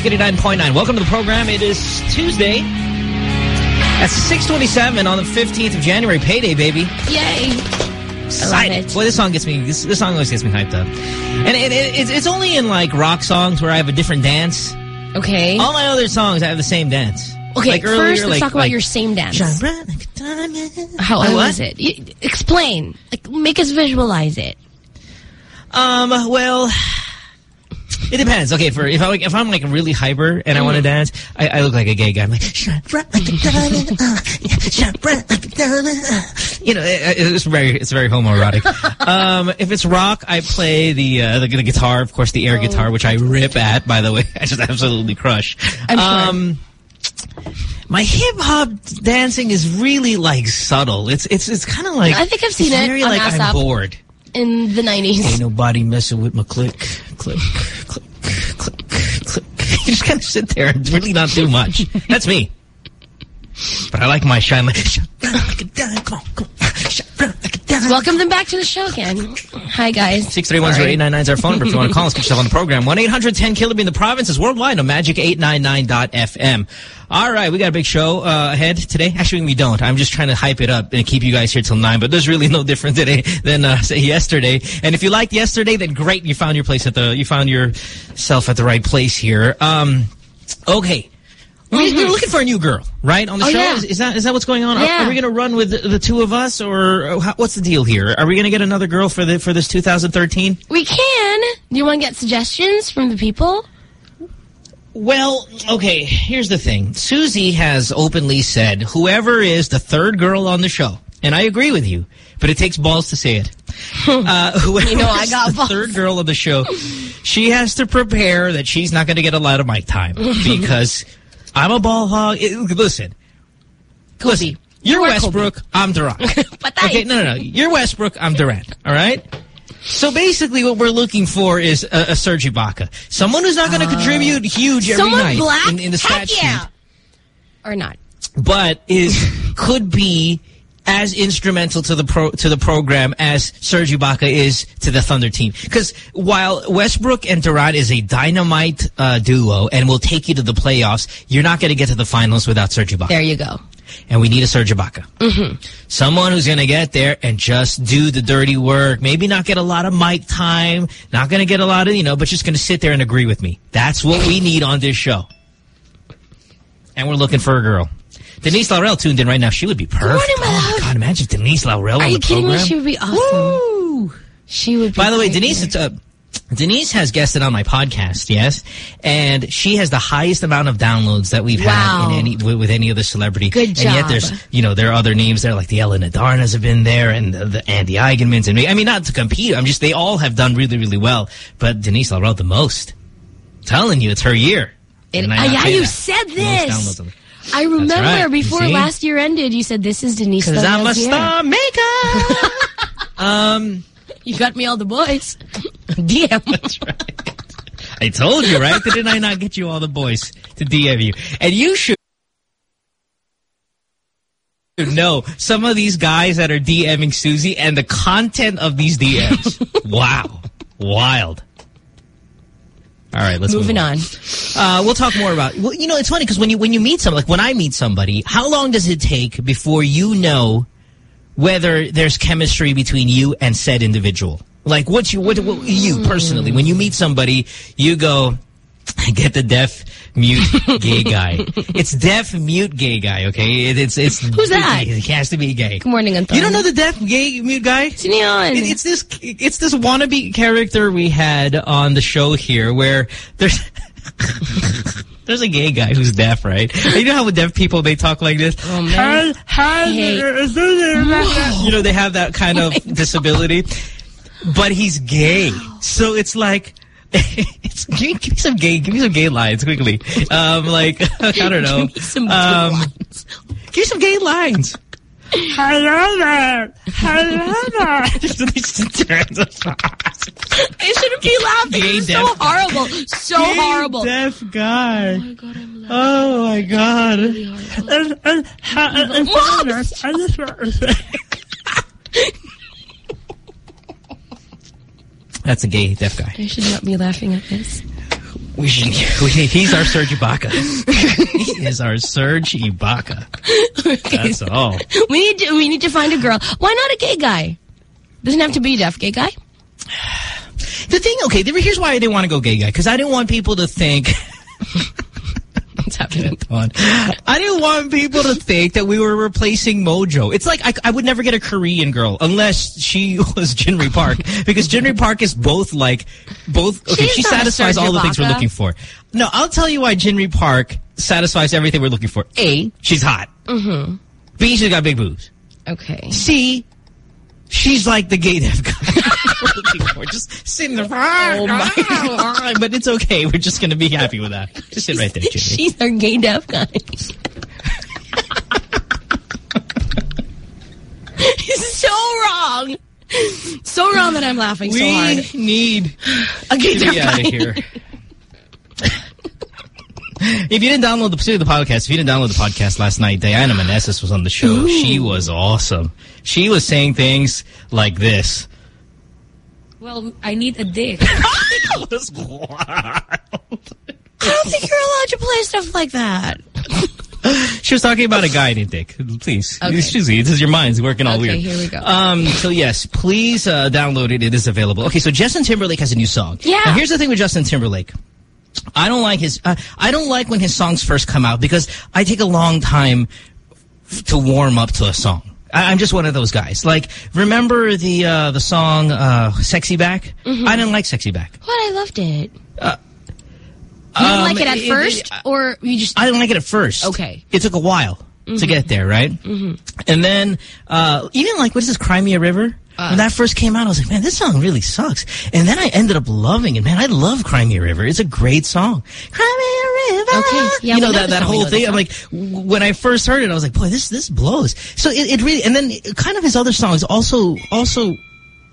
Magic 89.9. Welcome to the program. It is Tuesday. At 627 on the 15th of January. Payday, baby. Yay. Excited. Boy, this song gets me, this, this song always gets me hyped up. And it, it, it's, it's only in like rock songs where I have a different dance. Okay. All my other songs, I have the same dance. Okay, like first let's like, talk about like, your same dance. Shine bright like a diamond. How what? is it? Explain. Like, make us visualize it. Um, well, it depends. Okay, for if I if I'm like really hyper and I want to dance, I, I look like a gay guy. I'm like shine bright like a diamond, yeah, shine bright like a diamond. You know, it, it's very it's very homoerotic. um, if it's rock, I play the, uh, the the guitar, of course, the air guitar, which I rip at. By the way, I just absolutely crush. I'm sure. Um, my hip hop dancing is really like subtle. It's it's it's kind of like I think I've seen it Very like I'm bored. In the 90s. Ain't nobody messing with my click, click, click, click, click. You just kind of sit there and really not do much. That's me. But I like my shine like, shine bright like a diamond. Come on, come on. Welcome them back to the show again. Hi, guys. 631-0899 is our phone number if you want to call us. Get yourself on the program. 1-800-10-KILLER in the province is worldwide on magic899.fm. All right, we got a big show uh, ahead today. Actually, we don't. I'm just trying to hype it up and keep you guys here till 9, but there's really no different today than, uh, say, yesterday. And if you liked yesterday, then great. You found your place at the, you found yourself at the right place here. Um, okay. We, We're looking for a new girl, right? On the Oh, show? yeah. Is, is that is that what's going on? Are- Yeah. Are, we going to run with the, the two of us, or uh, how, what's the deal here? Are we going to get another girl for the for this 2013? We can. Do you want to get suggestions from the people? Well, okay, here's the thing. Susie has openly said whoever is the third girl on the show, and I agree with you, but it takes balls to say it. Uh, whoever You know, I got the balls. third girl on the show, she has to prepare that she's not going to get a lot of mic time because I'm a ball hog. It- listen, listen, you're You Westbrook, I'm Durant. Okay, no, no, no. You're Westbrook, I'm Durant. All right? So basically what we're looking for is a, a Serge Ibaka. Someone who's not going to ah. contribute huge every Someone night black? in, in the stat yeah. sheet, Or not? but is could be as instrumental to the pro to the program as Serge Ibaka is to the Thunder team. Because while Westbrook and Durant is a dynamite uh, duo and will take you to the playoffs, you're not going to get to the finals without Serge Ibaka There you go. and we need a Serge Ibaka. Someone who's going to get there and just do the dirty work. Maybe not get a lot of mic time, not going to get a lot of, you know, but just going to sit there and agree with me. That's what we need on this show. And we're looking for a girl. Denise Laurel tuned in right now. She would be perfect. morning, my oh, my God. Imagine Denise Laurel Are on you the kidding program. me? She would be awesome. Woo! She would be By the way, Denise, it's, uh, Denise has guested on my podcast, yes, and she has the highest amount of downloads that we've had in any with, any other celebrity. Good job. And yet there's, you know, there are other names there, like the Ellen Adarnas have been there, and the, the Andi Eigenmanns, and me. I mean, not to compete. I'm just they all have done really, really well, but Denise Laurel the most. telling you, it's her year. It- Ah, yeah, you that? said this. I remember right. Before last year ended, you said this is Denise. Cause I'm a Laurel's year." star maker. um, You got me all the boys. DM. That's right. I told you, right? Didn't I not get you all the boys to DM you? And you should know some of these guys that are DMing Susie and the content of these DMs. wow. Wild. All right, let's Moving move on. Uh, we'll talk more about. Well, you know, it's funny because when you when you meet somebody, like when I meet somebody, how long does it take before you know whether there's chemistry between you and said individual? Like, what's you what, what you personally when you meet somebody, you go, get the deaf mute gay guy. it's deaf mute gay guy. Okay, it, it's it's Who's that? He has to be gay. Good morning, Anton. You don't know the deaf gay mute guy? It- it's this it's this wannabe character we had on the show here where there's there's a gay guy who's deaf, right? You know how with deaf people they talk like this? Oh, man. Hi, hi, uh, uh, Hey. you know they have that kind of oh disability, but he's gay, so it's like. It's, give, me, give me some gay, give me some gay lines quickly. Um, like I don't know. Give me some good um, ones. Give me some gay lines. Hello there. Hello there. Just I shouldn't be laughing. Gay It's so horrible. So horrible. Deaf guy. Oh my god, I'm laughing. Oh my god. Really horrible. That's a gay deaf guy. I should not be laughing at this. We should, we, he's our Serge Ibaka. he is our Serge Ibaka. Okay. That's all. We need to we need to find a girl. Why not a gay guy? Doesn't have to be a deaf gay guy. The thing, okay, here's why I didn't want to go gay guy. Because I didn't want people to think... What's happening? I didn't want people to think that we were replacing Mojo. It's like I, I would never get a Korean girl unless she was Jinri Park. because Jinri Park is both like... both. Okay, She's she satisfies all the things we're looking for. No, I'll tell you why Jinri Park satisfies everything we're looking for. A, she's hot. Mm-hmm. B, she's got big boobs. Okay. C, she's like the gay deaf guy. we're just sitting there. Ah, oh my ah, But it's okay. We're just going to be happy with that. Just sit right there, Jimmy. She's our gay deaf guy. It's so wrong. So wrong that I'm laughing we so hard. We need a gay deaf guy. out of here. if you didn't download the, the podcast, if you didn't download the podcast last night, Diana Meneses was on the show. Ooh. She was awesome. She was saying things like this. Well, I need a dick. that was wild. I don't think you're allowed to play stuff like that. she was talking about a guy named Dick. Please. Okay. Excuse me. This is your mind's working all okay, weird. here we go. Um, so, yes, please uh, download it. It is available. Okay, so Justin Timberlake has a new song. Yeah. Now, here's the thing with Justin Timberlake. I don't like his. Uh, I don't like when his songs first come out because I take a long time to warm up to a song. I, am just one of those guys. Like, remember the uh, the song uh, "Sexy Back"? Mm -hmm. I didn't like "Sexy Back." What? I loved it. Uh, you didn't um, like it at it, first, it, or you just? I didn't like it at first. Okay. It took a while mm -hmm. to mm-hmm. get there, right? Mm -hmm. And then uh, even like what is this Cry Me a River? Uh, when that first came out, I was like, man, this song really sucks. And then I ended up loving it. Man, I love Cry Me a River. It's a great song. Cry Me a River. Okay. Yeah, you know, that, that whole thing. I'm like, when I first heard it, I was like, boy, this, this blows. So it, it really, and then kind of his other songs also, also,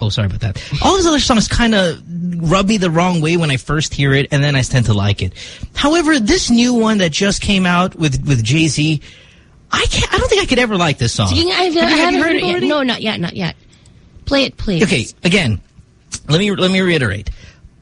oh, sorry about that. All his other songs kind of rub me the wrong way when I first hear it, and then I tend to like it. However, this new one that just came out with, with Jay-Z, I can't, I don't think I could ever like this song. I've, have, you, have you heard it yet? No, not yet, not yet. Play it, please. Okay, again, let me let me reiterate.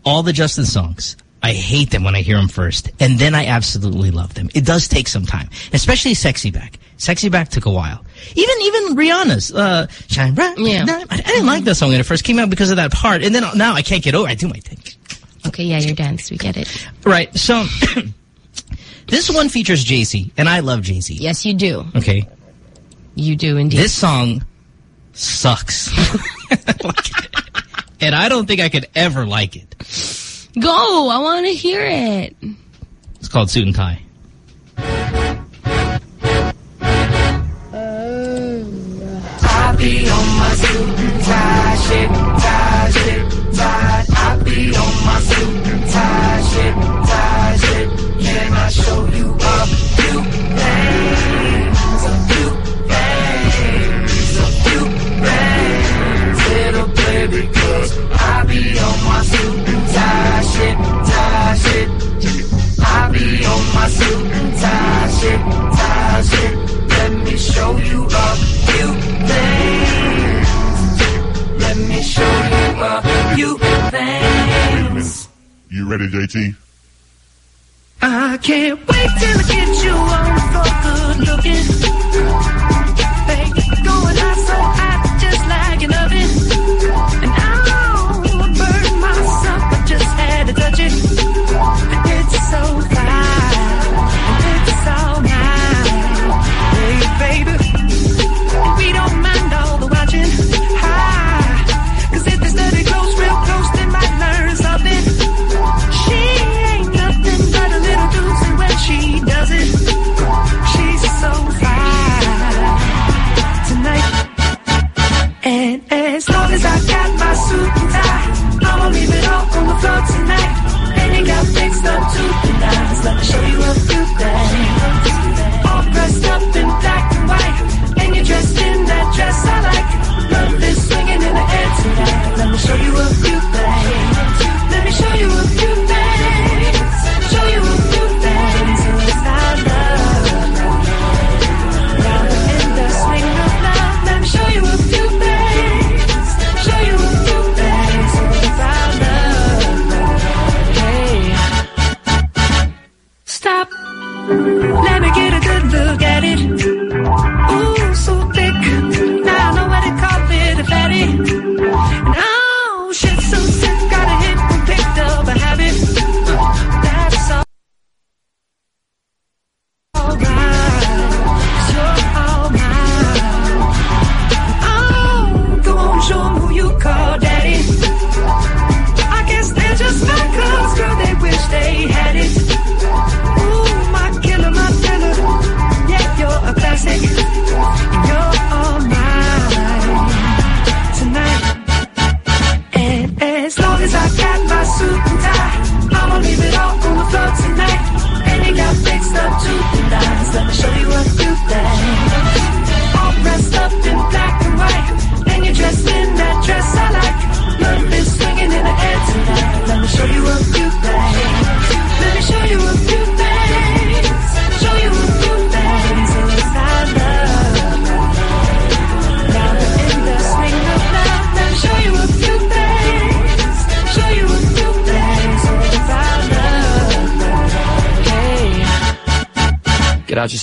All the Justin songs, I hate them when I hear them first, and then I absolutely love them. It does take some time, especially Sexy Back. Sexy Back took a while. Even even Rihanna's uh, Shine Bright. Yeah. I, I didn't like that song when it first came out because of that part, and then now I can't get over. I do my thing. Okay, yeah, your dance, we get it. Right. So this one features Jay-Z, and I love Jay-Z. Yes, you do. Okay. You do indeed. This song sucks. and I don't think I could ever like it. Go! I want to hear it. It's called Suit and Tie. I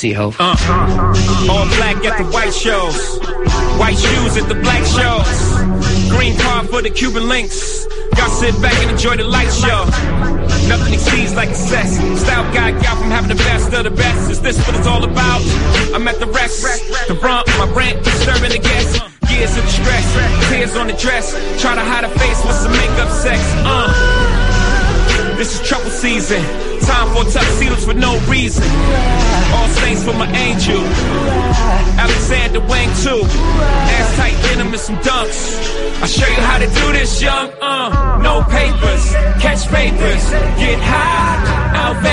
Hey. Get out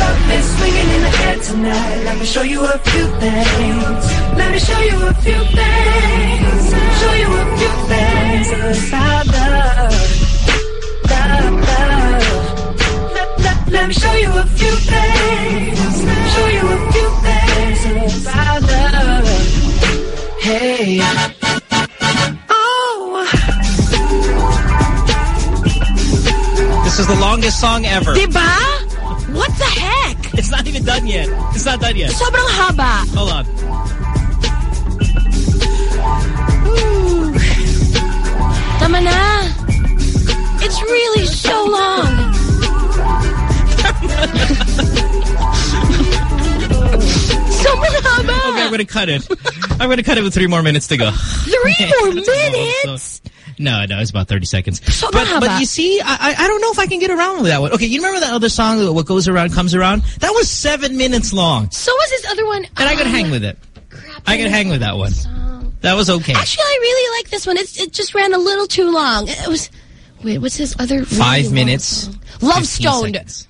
Love is swinging in the air tonight. Let me show you a few things. Let me show you a few things. Show you a few things. Yes, I love, love, love. Let, let, let me show you a few things. Show you a few things. Yes, I love. Hey. Oh. This is the longest song ever. Diba? What the heck? It's not even done yet. It's not done yet. Sobrang haba. Hold on. Ooh. Tama na. It's really so long. Sobrang haba. Okay, I'm gonna cut it. I'm gonna cut it with three more minutes to go. Three more minutes? So- no, no, it's about 30 seconds. Sobrang But, but you see, I, I don't know if I can get around with that one. Okay, you remember that other song, What Goes Around Comes Around? That was seven minutes long. So was this other one. And I could Oh, hang with it. crap, I could hang with that one. That was okay. Actually, I really like this one. It's, it just ran a little too long. It was. Wait, what's his other? really Five minutes. Love 15 Stoned seconds.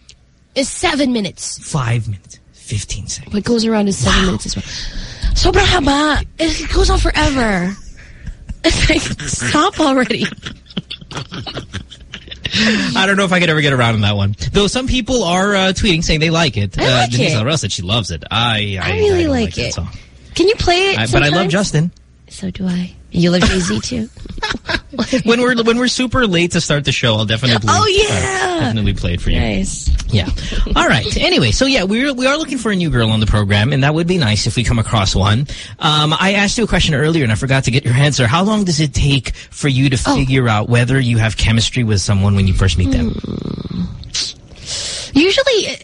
is seven minutes. Five minutes. 15 seconds. What goes around is seven minutes as well. Sobrang haba. It goes on forever. Like, stop already. I don't know if I could ever get around on that one. Though some people are uh, tweeting saying they like it. I uh, like Denise it. Said she loves it. I I, I really don't like that it. Can you play it I, but I love? Justin. So do I. You love Jay-Z too? When we're when we're super late to start the show, I'll definitely Oh, uh, yeah. definitely play it for you. nice. Yeah. All right. Anyway, so yeah, we're we are looking for a new girl on the program, and that would be nice if we come across one. Um, I asked you a question earlier, and I forgot to get your answer. How long does it take for you to Oh. figure out whether you have chemistry with someone when you first meet them? Usually,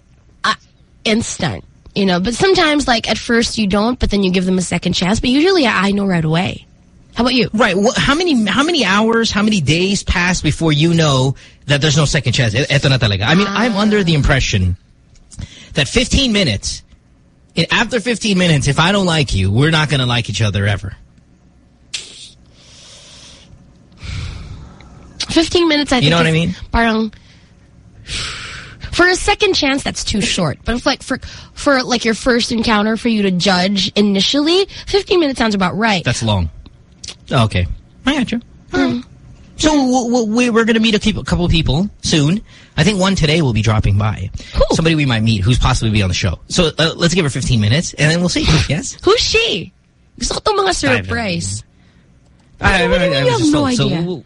uh, instant, you know, but sometimes, like, at first you don't, but then you give them a second chance. But usually I I know right away. How about you? Right. Wh how many how many hours, how many days pass before you know that there's no second chance? Eto na talaga. I mean, I'm ah. under the impression that 15 minutes, after 15 minutes, if I don't like you, we're not going to like each other ever. 15 minutes, I think. You know what I mean? Parang, for a second chance, that's too short. But if like for for like your first encounter for you to judge initially, 15 minutes sounds about right. That's long. Okay. I got you. Right. So we- we're going to meet a couple of people soon. I think one today will be dropping by. Who? Somebody we might meet who's possibly be on the show. So uh, let's give her 15 minutes, and then we'll see. Yes? Who's she? Gusto ko itong mga surprise. I, What do you mean you have no so idea? we'll-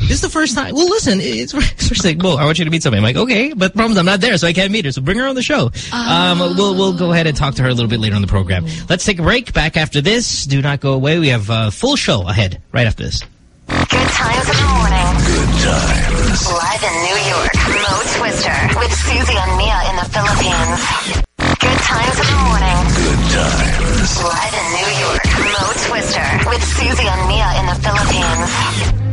This is the first time. Well, listen, it's first like, well, I want you to meet somebody. I'm like, okay, but the problem is I'm not there, so I can't meet her. So bring her on the show. Um, we'll we'll go ahead and talk to her a little bit later on the program. Let's take a break. Back after this. Do not go away. We have a full show ahead right after this. Good times in the morning. Good times. Live in New York, Mo Twister with Susie and Mia in the Philippines. Good times in the morning. Good times. Live in New York, Mo Twister with Susie and Mia in the Philippines.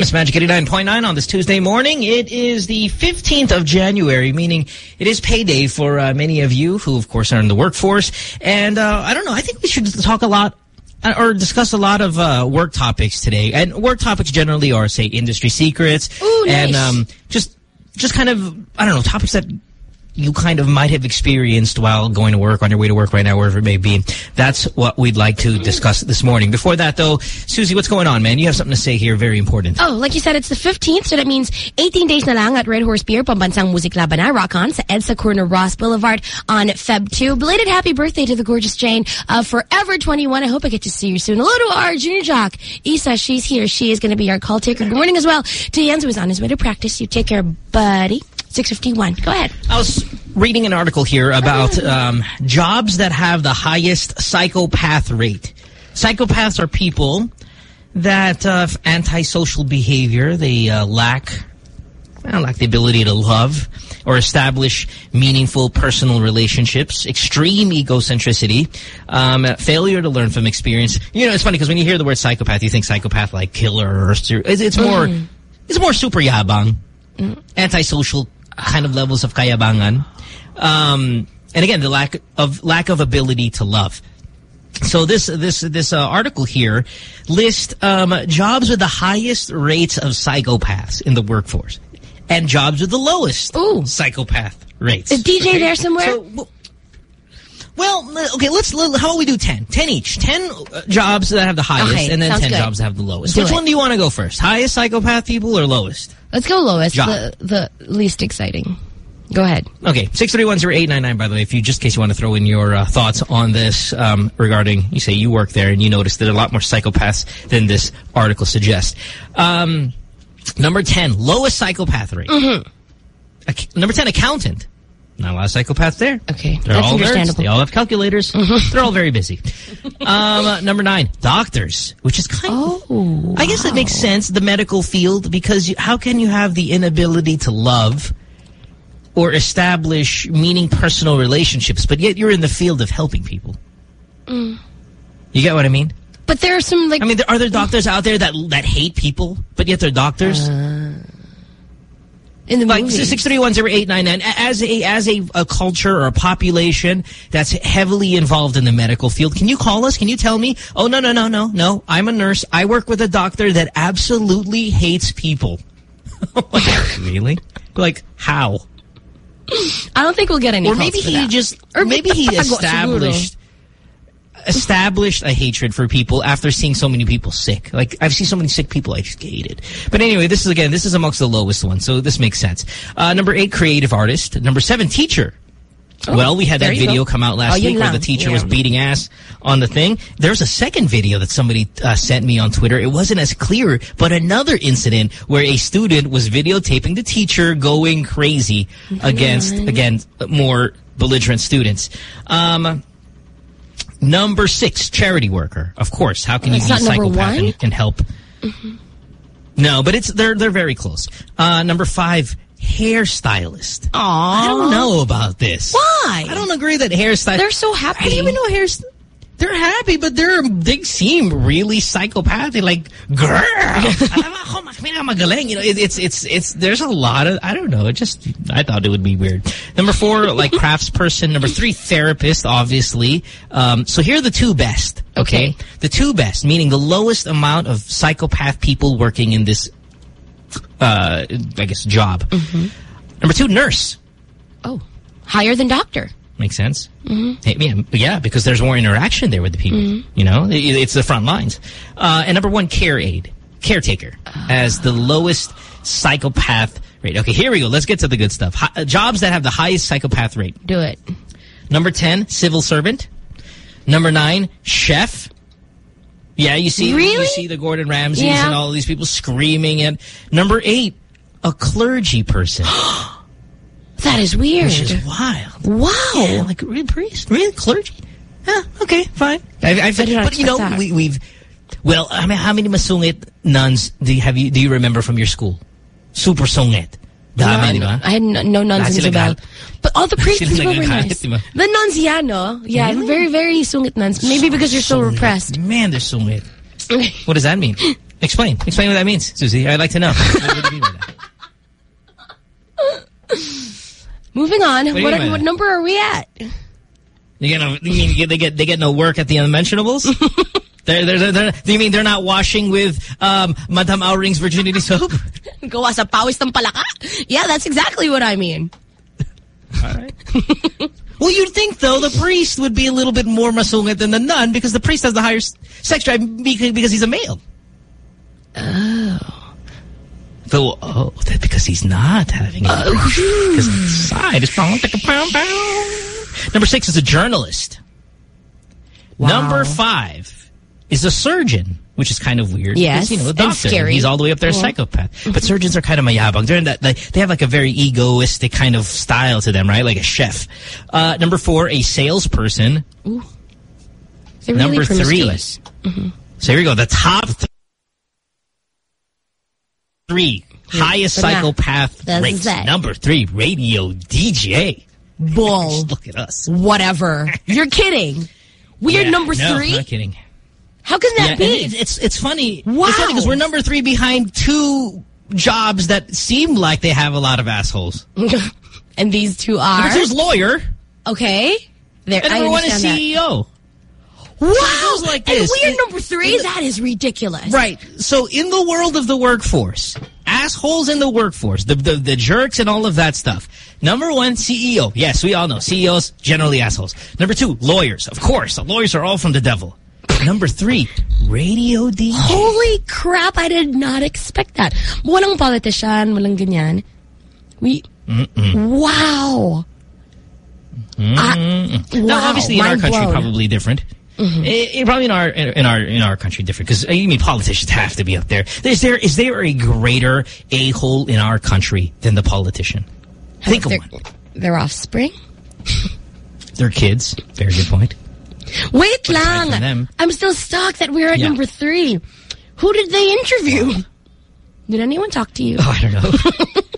Famous Magic 89.9 on this Tuesday morning. It is the 15th of January, meaning it is payday for uh, many of you who, of course, are in the workforce. And uh, I don't know, I think we should talk a lot uh, or discuss a lot of uh, work topics today. And work topics generally are, say, industry secrets. Ooh, And um, just, just kind of, I don't know, topics that you kind of might have experienced while going to work, on your way to work right now, wherever it may be. That's what we'd like to discuss this morning. Before that, though, Susie, what's going on, man? You have something to say here, very important. Oh, like you said, it's the 15th, so that means 18 days na lang at Red Horse Beer, Pambansang Muziklaban na, Rock On, sa EDSA Corner Ross Boulevard on Feb 2. Belated happy birthday to the gorgeous Jane of Forever 21. I hope I get to see you soon. Hello to our junior jock, Isa. She's here. She is going to be our call taker. Good morning as well to Jens, who is on his way to practice. You take care, buddy. 651. Go ahead. I was reading an article here about um, jobs that have the highest psychopath rate. Psychopaths are people that uh, have antisocial behavior. They uh, lack I don't lack the ability to love or establish meaningful personal relationships, extreme egocentricity, um, failure to learn from experience. You know, it's funny because when you hear the word psychopath, you think psychopath like killer or it's, it's more it's more super yabang, antisocial kind of levels of kayabangan. Um, and again, the lack of lack of ability to love. So this this this uh, article here lists um, jobs with the highest rates of psychopaths in the workforce, and jobs with the lowest Ooh. psychopath rates. Is DJ there somewhere? So, well, okay. Let's. let- How about we do 10? 10 each. Ten uh, jobs that have the highest, Okay, and then ten good. jobs that have the lowest. Do Which it. one do you want to go first? Highest psychopath people or lowest? Let's go lowest, Job. the, the least exciting. Go ahead. Okay, six three one zero eight nine nine. By the way, if you just in case you want to throw in your uh, thoughts on this um, regarding, you say you work there and you notice that a lot more psychopaths than this article suggests. Um, number ten, lowest psychopath rate. Ac- number ten, accountant. Not a lot of psychopaths there. Okay, They're that's all nerds. understandable. They all have calculators. They're all very busy. um, uh, number nine, doctors, which is kind of, Oh, I guess it makes sense, the medical field, because you, how can you have the inability to love or establish meaning personal relationships, but yet you're in the field of helping people? Mm. You get what I mean? But there are some like I mean, there, are there doctors out there that that hate people, but yet they're doctors? In the like movies. six three one zero eight nine nine. As a as a, a culture or a population that's heavily involved in the medical field can you call us? Can you tell me? Oh no no no no no. I'm a nurse. I work with a doctor that absolutely hates people. Like, really? Like how? I don't think we'll get any. or maybe he that. just Or or maybe he established established a hatred for people after seeing so many people sick. Like I've seen so many sick people I just hated. But anyway, this is again this is amongst the lowest ones, so this makes sense. Uh, number eight, creative artist. Number seven, teacher. well, we had that video go. come out last Oh, week where the teacher Yeah. was beating ass on the thing. There's a second video that somebody uh, sent me on Twitter. It wasn't as clear, but another incident where a student was videotaping the teacher going crazy against, again, more belligerent students. Um, number six, charity worker. Of course, how can you be a psychopath and, and help? No, but it's they're they're very close. Uh, number five, hairstylist. Aww. I don't know about this. Why? I don't agree that hairstyle. They're so happy. I didn't even know hairst. They're happy, but they're they seem really psychopathic. Like, girl, alam mo ako, makina. You know, it, it's it's it's. There's a lot of I don't know. It just I thought it would be weird. Number four, like craftsperson. Number three, therapist. Obviously. Um, so here are the two best. Okay? Okay. the two best, meaning the lowest amount of psychopath people working in this. Uh, I guess job. Number two, nurse. Oh, higher than doctor. Makes sense. Hey, yeah, yeah, because there's more interaction there with the people. You know, It- it's the front lines. Uh, and number one, care aid, caretaker, as the lowest psychopath rate. Okay, here we go. Let's get to the good stuff. Hi, uh, jobs that have the highest psychopath rate. Do it. Number 10, civil servant. Number 9, chef. Yeah, you see Really? you see the Gordon Ramsays Yeah. and all these people screaming. And number 8, a clergy person. That is weird. which is wild. wow. Yeah, like real priest, Real clergy. Yeah, okay, fine. I, I, I did not but you know, that. we, we've. Well, I mean, how many masungit nuns do you have? You do you remember from your school? Super sungit. Dami, di? I had no, no nuns Lahat in sila Zubel. But all the priests were nagagalit, nice. The nuns, yeah, no? Yeah, very, very sungit nuns. Maybe because you're so Sungit. repressed. Man, they're sungit. What does that mean? Explain. Explain what that means, Susie. I'd like to know. Moving on. What, what number are we at? You get no, they get they get no work at the unmentionables? they're, they're, they're, do you mean they're not washing with um, Madame Auring's virginity soap? Gawa sa pawis ng palaka? Yeah, that's exactly what I mean. All right. well, you'd think, though, the priest would be a little bit more masungit than the nun because the priest has the higher sex drive beca- because he's a male. Oh. Though, oh, that because he's not having it. Because inside is pound, like a pound, pound. Number six is a journalist. Wow. Number five is a surgeon, which is kind of weird. Yes, because, you know, a doctor. scary. He's all the way up there, a Yeah. psychopath. But surgeons are kind of mayabang. They're in that, they, they have like a very egoistic kind of style to them, right? Like a chef. Uh, number four, a salesperson. They're really Number three. promiscuous. So here we go. The top three Highest na. psychopath This rates. is. Number three, radio DJ. Bull. Look at us. Whatever. You're kidding. We are Yeah, number no, three? not kidding. How can that Yeah, be? and it- it's it's funny. Wow. It's funny because we're number three behind two jobs that seem like they have a lot of assholes. and these two are? Number two's lawyer, Okay. There, and number one is understand that. Wow. like and this. we are number three? That is ridiculous. Right. So in the world of the workforce, assholes in the workforce, the, the the jerks and all of that stuff. Number one, CEO. Yes, we all know CEOs generally assholes. Number two, lawyers. Of course, the lawyers are all from the devil. Number three, radio DJ. Holy crap, I did not expect that. Walang politician, walang ganyan. We, wow. I- Now, obviously, in our country, blown. probably different. I- I- probably in our in, our in our country different because eh, you mean politicians have to be up there. Is there is there a greater a hole in our country than the politician? Think of Their, one. their offspring? Their kids. Very good point. Wait aside lang. them- I'm still stuck that we're at Yeah. number three. Who did they interview? Did anyone talk to you? Oh, I don't know.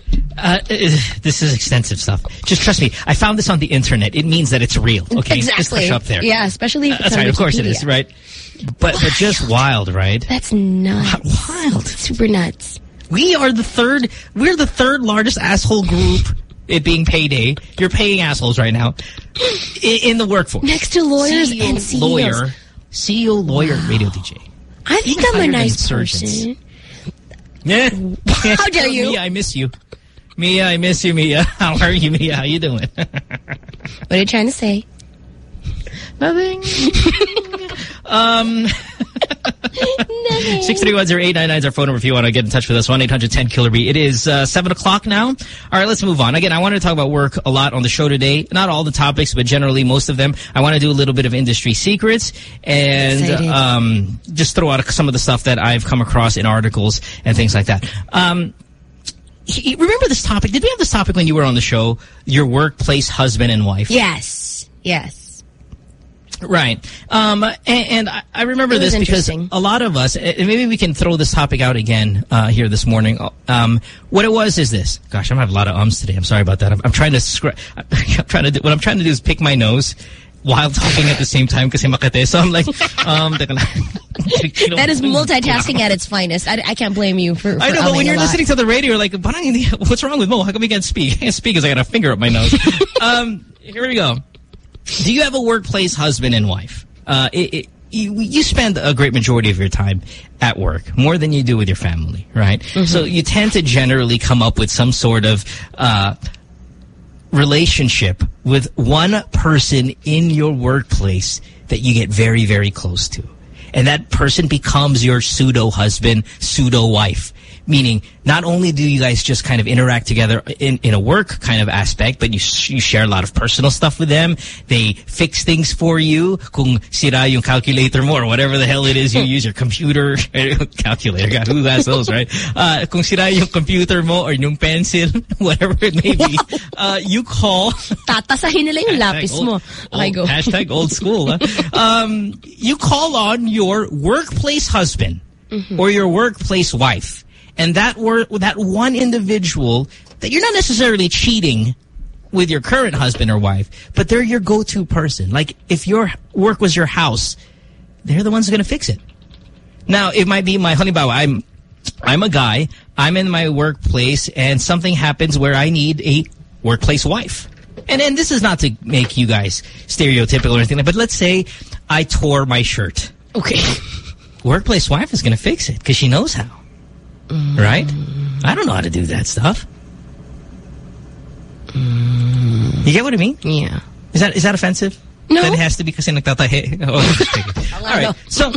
uh, this is extensive stuff. Just trust me. I found this on the internet. It means that it's real. Okay, Just exactly. push up there. Yeah, especially if That's right. Of course it is. Right. But but just wild, right? That's nuts. Wild. Super nuts. We are the third. We're the third largest asshole group. It being payday, you're paying assholes right now in, the workforce. Next to lawyers CEO, and CEOs. lawyer, CEO, lawyer, radio DJ. I think Even I'm a nice person. Yeah. How dare you? Mia, I miss you. Mia, I miss you, Mia. How are you, Mia? How you doing? What are you trying to say? Nothing. um. 631-0899 is our phone number if you want to get in touch with us. 1-800-10-KILLER-B. It is uh, 7 o'clock now. All right, let's move on. Again, I want to talk about work a lot on the show today. Not all the topics, but generally most of them. I want to do a little bit of industry secrets and um, just throw out some of the stuff that I've come across in articles and things like that. Um, he- remember this topic? Did we have this topic when you were on the show? Your workplace husband and wife? Yes. Yes. Right. Um, and, and I, I remember this because a lot of us, and maybe we can throw this topic out again uh, here this morning. Um, what it was is this. Gosh, I'm having a lot of ums today. I'm sorry about that. I'm, I'm trying to I'm trying to do, what I'm trying to do is pick my nose while talking at the same time kasi makate. So I'm like, um. That is multitasking at its finest. I, I can't blame you for, for I know, but when you're lot. listening to the radio, you're like, what's wrong with Mo? How come he can't speak? I can't speak because I got a finger up my nose. um, here we go. Do you have a workplace husband and wife? Uh, it, it, you, you spend a great majority of your time at work, more than you do with your family, right? So you tend to generally come up with some sort of uh, relationship with one person in your workplace that you get very, very close to. And that person becomes your pseudo-husband, pseudo-wife. Meaning, not only do you guys just kind of interact together in, in a work kind of aspect, but you, sh you share a lot of personal stuff with them. They fix things for you. Kung sira yung calculator mo or whatever the hell it is you use, your computer, calculator, God, who has those, right? Uh, kung sira yung computer mo or yung pencil, whatever it may be, uh, you call Tatasahin nila yung lapis mo. old- Okay, old- go. Hashtag old school. huh? um, you call on your workplace husband Mm-hmm. or your workplace wife. And that wor that one individual that you're not necessarily cheating with your current husband or wife, but they're your go-to person. Like if your work was your house, they're the ones going to fix it. Now, it might be my honey bow. I'm I'm a guy. I'm in my workplace, and something happens where I need a workplace wife. And and this is not to make you guys stereotypical or anything, but let's say I tore my shirt. Okay. Workplace wife is going to fix it because she knows how. Right? I don't know how to do that stuff. You get what I mean? Yeah. Is that is that offensive? No. That it has to be kasi nagtatahe. Oh. All right. So,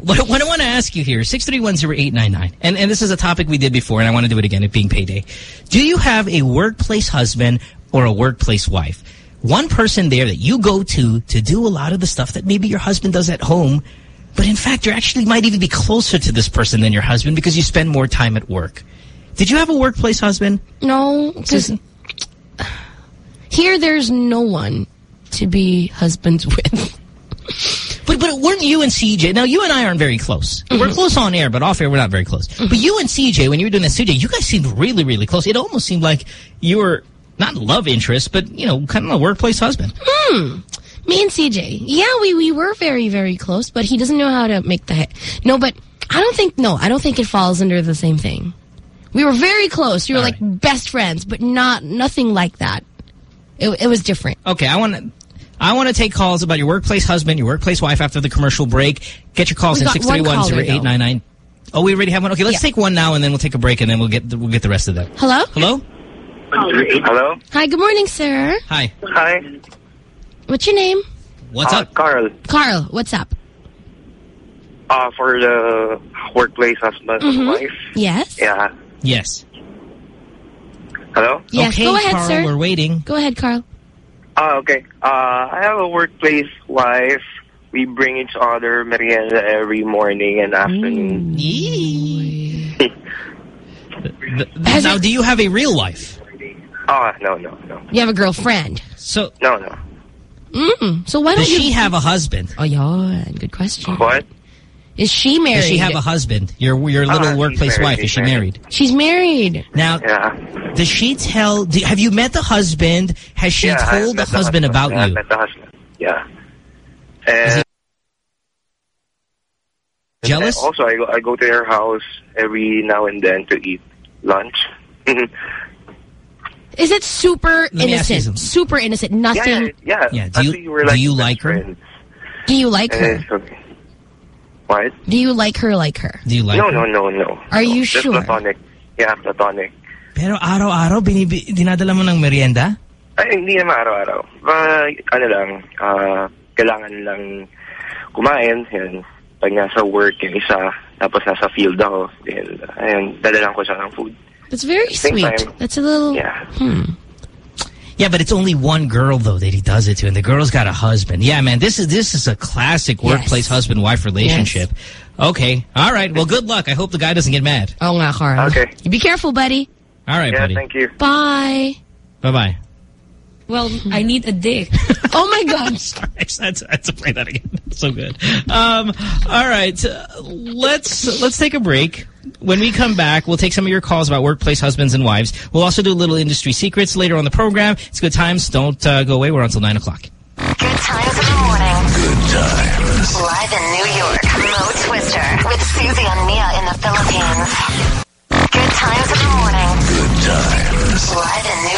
what, what I want to ask you here, 6310899, and, and this is a topic we did before, and I want to do it again, it being payday. Do you have a workplace husband or a workplace wife? One person there that you go to to do a lot of the stuff that maybe your husband does at home, but in fact, you actually might even be closer to this person than your husband because you spend more time at work. Did you have a workplace husband? No, because here there's no one to be husbands with. But but it weren't you and CJ? Now you and I aren't very close. Mm-hmm. We're close on air, but off air we're not very close. But you and CJ, when you were doing that studio, you guys seemed really really close. It almost seemed like you were not love interest, but you know, kind of a workplace husband. Hmm. Me and CJ. Yeah, we, we were very, very close, but he doesn't know how to make the head. No, but I don't think, no, I don't think it falls under the same thing. We were very close. We were All like right. best friends, but not, nothing like that. It, it was different. Okay, I want to. I want to take calls about your workplace husband, your workplace wife after the commercial break. Get your calls We in got 631-0899. Oh, we already have one? Okay, let's Yeah. take one now and then we'll take a break and then we'll get the, we'll get the rest of them. Hello? Hello? Hello? Hi, good morning, sir. Hi. Hi. What's your name? What's Uh, up? Carl. Carl, what's up? Uh, for the workplace husband and Mhm. wife. Yes? Yeah. Yes. Hello? Yes, okay, go ahead, Carl, sir. we're waiting. Go ahead, Carl. Ah, okay. Uh, I have a workplace wife. We bring each other merienda every morning and afternoon. Th- Has now, it- do you have a real wife? Ah, no, no, no. You have a girlfriend. So, No, no. Mm. So why don't does you... she have a husband? Oh, yeah, good question. What? Is she married? Does she have a husband? Your your little Ah, she's workplace married, wife, is she married. married? She's married. Now, Yeah. does she tell, do, have you met the husband? Has she yeah, told the met husband about Yeah, I you? met the husband. Yeah. Is he And Jealous? also, I go, I go to her house every now and then to eat lunch. Is it super me ask you innocent? Super innocent. Nothing. yeah, yeah. Yeah, do you- Actually, we're do like you like her? friends. Do you like her? it's okay. What? Do you like her like her? Do you like no, her? no, no, no. Are No, you just sure? platonic. Yeah, platonic. Pero araw-araw, binibi, dinadala mo ng merienda? Ay, hindi naman araw-araw. Uh, ano lang, ah, kailangan lang kumain. Yan. Pag nasa work yung isa, tapos nasa field ako, then, ayun, dadalang ko siya ng food. That's very Same sweet. time. That's a little. Yeah. Hmm. Yeah, but it's only one girl though that he does it to, and the girl's got a husband. Yeah, man, this is this is a classic Yes. workplace husband-wife relationship. Okay, all right. Well, good luck. I hope the guy doesn't get mad. Oh, nga, Carl. Okay. You be careful, buddy. All right, Yeah, buddy. thank you. Bye. Bye bye. Well, I need a dick. Oh my God. Sorry, I had to, I had to play that again. so good. Um, all right, uh, let's let's take a break. When we come back, we'll take some of your calls about workplace husbands and wives. We'll also do a little industry secrets later on the program. It's good times. Don't uh, go away. We're until nine o'clock. Good times in the morning. Good times. Live in New York, Mo Twister with Susie and Mia in the Philippines. Good times in the morning. Good times. Live in New York, Mo Twister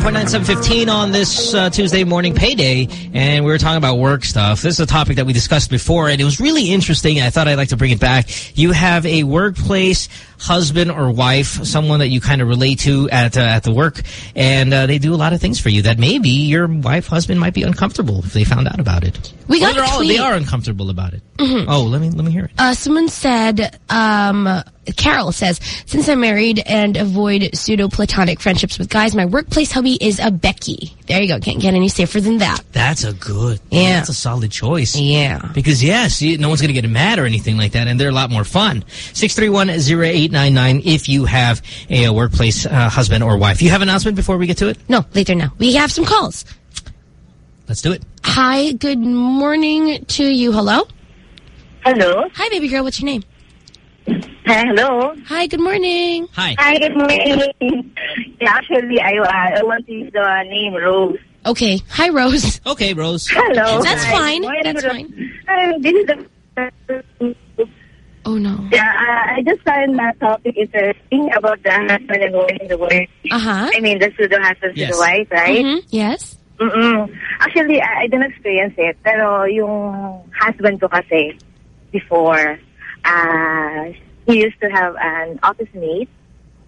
10.9, on this uh, Tuesday morning payday, and we were talking about work stuff. This is a topic that we discussed before, and it was really interesting. I thought I'd like to bring it back. You have a workplace husband or wife, someone that you kind of relate to at uh, at the work, and uh, they do a lot of things for you that maybe your wife, husband might be uncomfortable if they found out about it. We got all. They are uncomfortable about it. Mhm. Oh, let me let me hear it. Uh, someone said, um, Carol says, since I'm married and avoid pseudo-platonic friendships with guys, my workplace hubby is a Becky. There you go. Can't get any safer than that. That's a good. Yeah. That's a solid choice. Yeah. Because yes, you, no one's going to get mad or anything like that, and they're a lot more fun. Six three one zero eight nine nine. If you have a, uh workplace uh, husband or wife, you have an announcement before we get to it. No, later now. We have some calls. Let's do it. Hi, good morning to you. Hello? Hello. Hi, baby girl. What's your name? Hi, hello. Hi, good morning. Hi. Hi, good morning. Yeah, actually, I, uh, I want to use the name Rose. Okay. Hi, Rose. Okay, Rose. Hello. That's Hi. fine. Morning, That's Rose. fine. Um, this is the... Oh, no. Yeah, uh, I just find that topic interesting about the husband and wife in the work. Uh-huh. I mean, the pseudo husband to Yes. the wife, right? Mhm. Yes. Mm-mm. Actually, I, I didn't experience it. Pero yung husband ko kasi, before, uh, he used to have an office mate,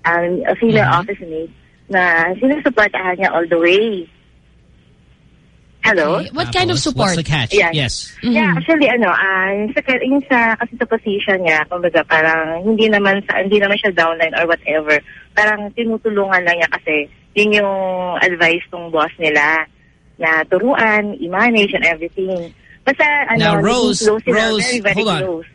um, a female Mhm. office mate, na sinusuportahan niya all the way. Hello? Okay. What Uh, kind of support? What's the catch? Yeah. Yes. Mhm. Yeah, actually, ano, ah, yung sa, yung sa, kasi sa position niya, kumbaga, parang hindi naman sa, hindi naman siya downline or whatever. Parang tinutulungan lang niya kasi yun yung advice ng boss nila na turuan, i-manage and everything. Basta, ano, Now, Rose- close Rose, very, very hold on. close.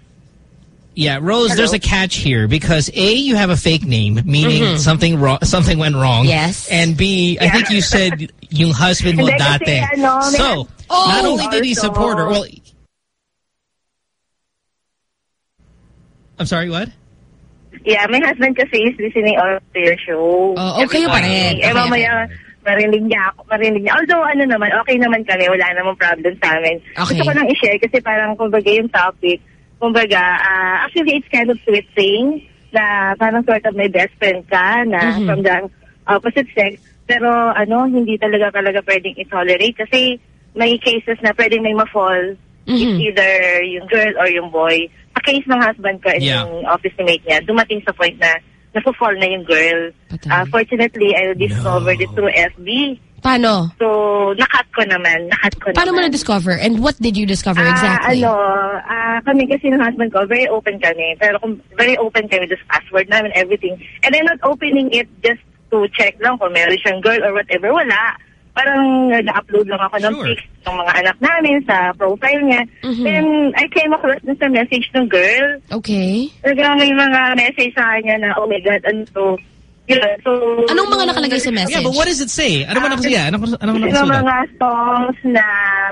Yeah, Rose. Hello? There's a catch here because a you have a fake name, meaning Mhm. something wrong, something went wrong. Yes. And b, I think you said yung husband mo date. ano, So Oh, not only did he support her, well, I'm sorry, what? Yeah, my husband kasi is listening to your show. Oh, okay pa rin. Eh, Okay, mamaya, marinig niya ako, marinig niya. Although, ano naman, okay naman kami, wala namang problem sa amin. Okay. Gusto ko lang i-share kasi parang, kumbaga, yung topic, kumbaga, ah, actually, it's kind of sweet thing na parang sort of may best friend ka na Mhm. from the opposite sex. Pero, ano, hindi talaga talaga pwedeng i-tolerate kasi may cases na pwedeng may ma-fall Mhm. It's either yung girl or yung boy. Sa case ng husband ko and Yeah. yung office mate niya, dumating sa point na nasa-fall na yung girl. Uh, fortunately, I discovered it through FB. Paano? So, nakat ko naman. Nakat ko Paano mo naman. na-discover? And what did you discover Ah, exactly? ano, ah, kami kasi ng husband ko, very open kami. Pero kung very open kami with password namin, everything. And I'm not opening it just to check lang kung meron siyang girl or whatever. Wala. Parang na-upload lang ako ng Sure. pics ng mga anak namin sa profile niya. Mhm. Then, I came across dun sa message ng girl. Okay. Talagang may mga message sa kanya na, oh my God, ano to? Yun, so... Anong mga nakalagay sa message? Yeah, but what does it say? Ano ba nakasulat? Ano ano Yung nakasulat? mga songs na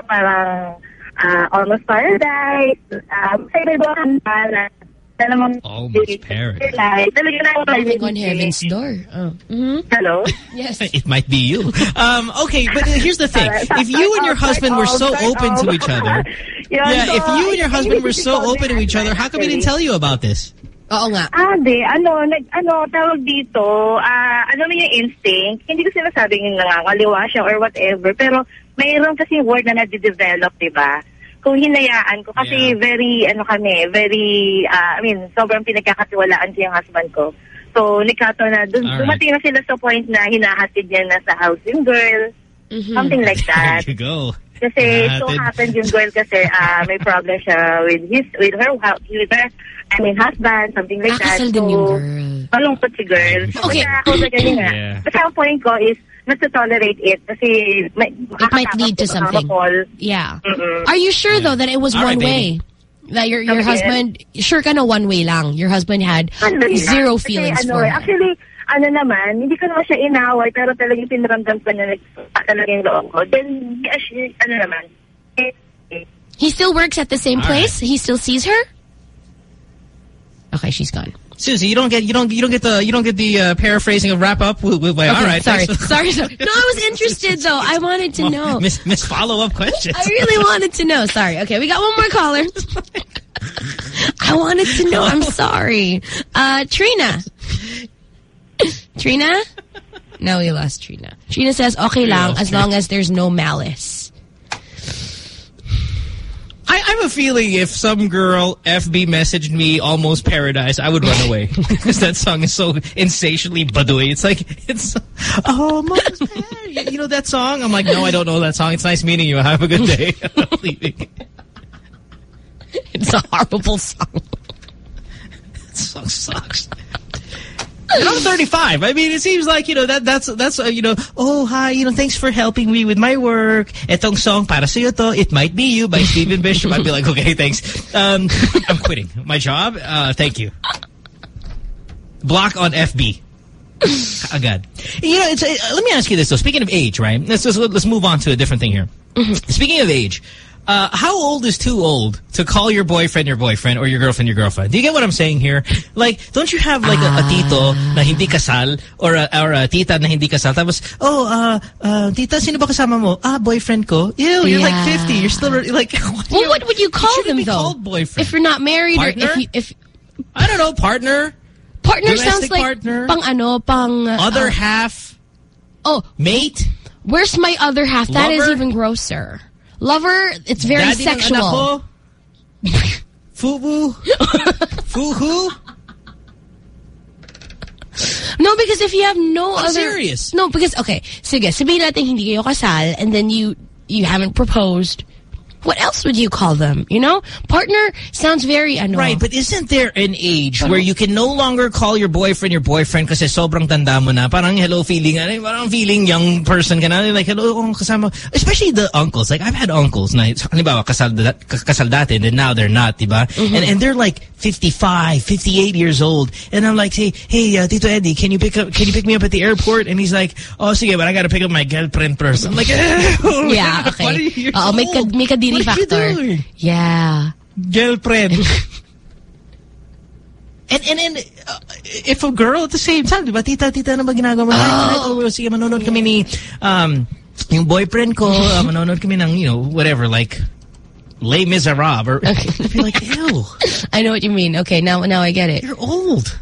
parang ah, Almost Paradise, uh, favorite ko kanta na na namang Almost Paradise. Talaga na ako Knocking on heaven's door. Oh. Mhm. Hello? Yes. It might be you. Um, okay, but here's the thing. If you and your husband were so open to each other, yeah, if you and your husband were so open to each other, how come he didn't tell you about this? Oo nga. Ah, di. Ano, nag, ano, tawag dito, ah, ano naman yung instinct? Hindi ko sinasabing yung nangangaliwa siya or whatever, pero mayroon kasi word na nade-develop, di ba? Kung hinayaan ko, kasi Yeah. very, ano kami, very, ah, I mean, sobrang pinagkakatiwalaan ko yung husband ko. So, nikato na, dun, right. dumating na sila sa point na hinahatid niya na sa house yung girl. Something like There that. you go. Kasi so Hinahatid. happened yung girl kasi ah, may problem siya with his, with her, with her, I mean, husband, something like that. Kakasal So, din yung girl. malungkot si girl. Okay. Kaya ako sa ganyan nga. Yeah. Kasi ang point ko is, not to tolerate it kasi may, It might lead to something. Call. Yeah. Mm-mm. Are you sure though that it was All right, one baby. way? That your your Okay. husband sure ka na one way lang. Your husband had Ano zero Kasi feelings ano, for eh, her. Actually, ano naman, hindi ko naman siya inaway, pero talagang pinaramdam ko na talaga yung loob ko. Then, yeah, she- ano naman, eh, eh, He still works at the same All place. He still sees her. Okay, she's gone. Susie, you don't get you don't you don't get the you don't get the uh, paraphrasing of wrap up. With, all Okay, right, sorry, sorry, sorry. No, I was interested though. I wanted to know. Miss miss follow up questions. I really wanted to know. Sorry. Okay, we got one more caller. I wanted to know. I'm sorry. Uh, Trina. Trina? No, we lost Trina. Trina says, okay lang, as long as there's no malice. I, I have a feeling if some girl FB messaged me almost paradise, I would run away because that song is so insatiably baduy. It's like it's almost paradise. You know that song? I'm like, no, I don't know that song. It's nice meeting you. Have a good day. I'm leaving. It's a horrible song. That song sucks. And I'm 35. I mean, it seems like, you know, that that's, that's uh, you know, oh, hi, you know, thanks for helping me with my work. Etong song, para sa'yo to, It Might Be You by Stephen Bishop. I'd be like, okay, thanks. Um, I'm quitting my job. Uh, thank you. Block on FB. Agad. You know, it's, uh, let me ask you this, though. Speaking of age, right? Let's, just, let's move on to a different thing here. Speaking of age, uh, how old is too old to call your boyfriend your boyfriend or your girlfriend your girlfriend? Do you get what I'm saying here? Like, don't you have like a, a tito na hindi kasal or a, or a tita na hindi kasal? Tapos, oh, uh, uh, tita, sino ba kasama mo? Ah, boyfriend ko. Ew, you're like 50. You're still like, what, Well, you- what would you call them though? called boyfriend. If you're not married Partner? or if you, if I don't know, partner, partner Domestic sounds like partner? pang ano, pang uh, other uh, half, oh, mate, where's my other half? That is Lover? even grosser. Lover, it's very daddy ng anak sexual. ko. Fubu, fuhu. No, because if you have no I'm other... serious. No, because, okay, sige, sabihin natin hindi kayo kasal and then you you haven't proposed. What else would you call them, you know? Partner sounds very, ano... Right, but isn't there an age where you can no longer call your boyfriend your boyfriend kasi sobrang tanda mo na? Parang hello feeling, parang feeling young person ka na. Like, hello, kasama. Especially the uncles. Like, I've had uncles na, halimbawa, kasal, kasal dati, and now they're not, diba? And, and they're like 55, 58 years old. And I'm like, hey, hey, uh, Tito Eddie, can you pick up, can you pick me up at the airport? And he's like, oh, sige, but I gotta pick up my girlfriend first. I'm like, ew, Yeah, what are okay. Oo, may, ka, old? may kadiri What factor. doing? Yeah. girlfriend. and and and uh, if a girl at the same time, di ba, tita, tita, ano ba ginagawa mo? Oh. oh, sige, manonood kami ni, um, yung boyfriend ko, uh, manonood kami ng, you know, whatever, like, Les Miserables. Or, I'd be like, ew, I know what you mean. Okay, now now I get it. you're old.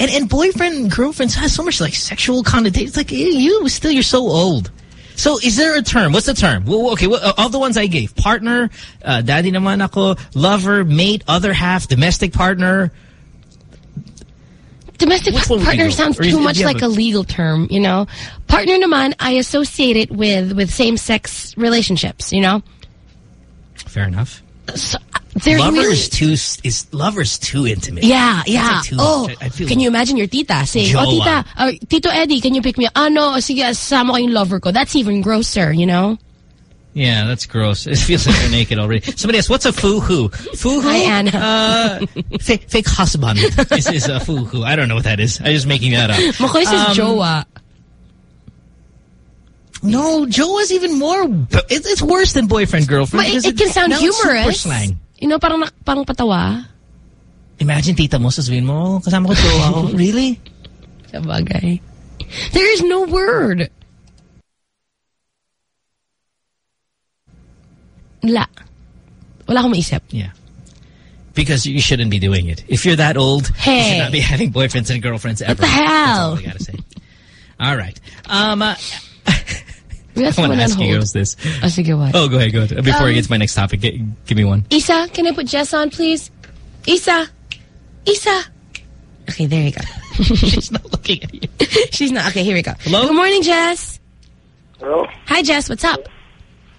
And and boyfriend and girlfriends has so much like sexual connotation. It's like, ew, you still, you're so old. So is there a term? What's the term? Well, okay, well, of the ones I gave, partner, uh, daddy naman ako, lover, mate, other half, domestic partner. Domestic Which one would you partner sounds is- too much like a- a legal term, you know? Partner naman, I associate it with, with same-sex relationships, you know? Fair enough. So, there's Lover really... is too is lover's too intimate. Yeah, yeah. like oh. I- can you imagine your tita saying, oh, tita, uh, Tito Eddie, can you pick me up? Ah, no, sige, sama ko yung lover ko. That's even grosser, you know? Yeah, that's gross. It feels like they're naked already. Somebody else, what's a foo-hoo? Foo-hoo? Hi, Anna. Uh, fake, fake husband this is a foo-hoo. I don't know what that is. I'm just making that up. Makoy Um, jowa. No, Joe is even more, it, it's worse than boyfriend, girlfriend. But it, it can sound it's super humorous. slang. You know, parang, nak- parang patawa. Imagine tita mo, sasabihin mo, "Oh, kasama ko jowa ko. Really? Sabagay. There is no word. Wala. Wala akong maisip. Yeah. Because you shouldn't be doing it. If you're that old, you Hey. should not be having boyfriends and girlfriends ever. What the hell? That's all I gotta say. All right. Um, uh, We got I want someone to on ask you hold. girls this. Oh, sige, what? Oh, go ahead, go ahead. Before I Um, get to my next topic, gi- give me one. Isa, can I put Jess on, please? Isa! Isa! Okay, there you go. She's not looking at you. She's not. Okay, here we go. Hello? Good morning, Jess. Hello. Hi, Jess. What's up?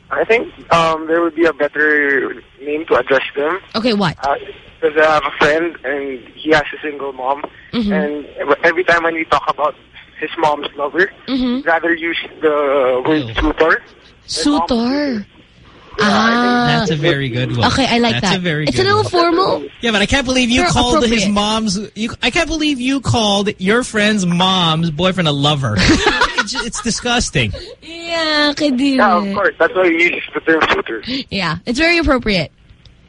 I think um, there would be a better name to address them. Okay, what? Because I have a friend and he has a single mom. Mhm. And every time when we talk about his mom's lover, Mhm. rather use the word suitor. Suitor. Ah. That's a very good one. Okay, I like That's that. a very it's good a little one. formal. Yeah, but I can't believe you They're called his mom's. You, I can't believe you called your friend's mom's boyfriend a lover. it's, it's disgusting. Yeah, kadire. Yeah, of course. That's why you use the term suitor. Yeah, it's very appropriate.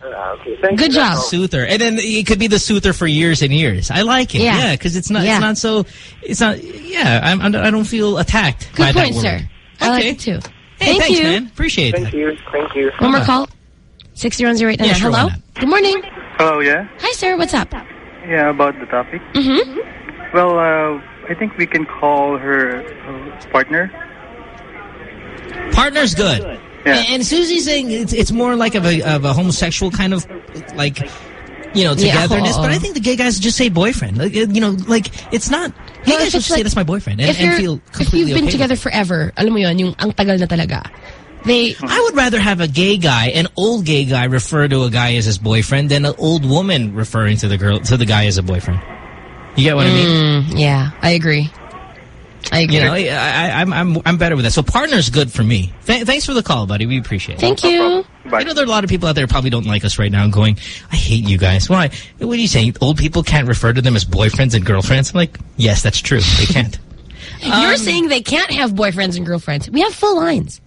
Uh, okay, thank Good you. job. Soother. and then it could be the soother for years and years. I like it. Yeah. Yeah, because it's not. Yeah. It's not so. It's not. Yeah, I'm, I'm, I don't feel attacked Good by point, that word. sir. I like it too. Hey, Thank thanks, you. man. Appreciate Thank that. you. Thank you. One more call. Six zero zero eight nine. Yeah, sure, Hello. Good morning. Hello, yeah? Hi, sir. What's up? Yeah, about the topic. Mm-hmm. Well, uh, I think we can call her uh, partner. Partner's good. Yeah. And, and Susie's saying it's, it's more like of a, of a homosexual kind of like you know togetherness. oo. But I think the gay guys just say boyfriend. Like, you know, like it's not. Gay No, guys if will it's just say that's my boyfriend and, if and feel if you've been okay together forever, alam mo yun, yung ang tagal na talaga. They, I would rather have a gay guy, an old gay guy, refer to a guy as his boyfriend than an old woman referring to the girl to the guy as a boyfriend. You get what I mean? Mm, yeah, I agree. I agree. You know, I, I, I'm I'm I'm better with that. So partner's good for me. Th thanks for the call, buddy. We appreciate it. Thank you. I know there are a lot of people out there who probably don't like us right now going, I hate you guys. Why? What are you saying? Old people can't refer to them as boyfriends and girlfriends? I'm like, yes, that's true. They can't. You're saying they can't have boyfriends and girlfriends. We have full lines.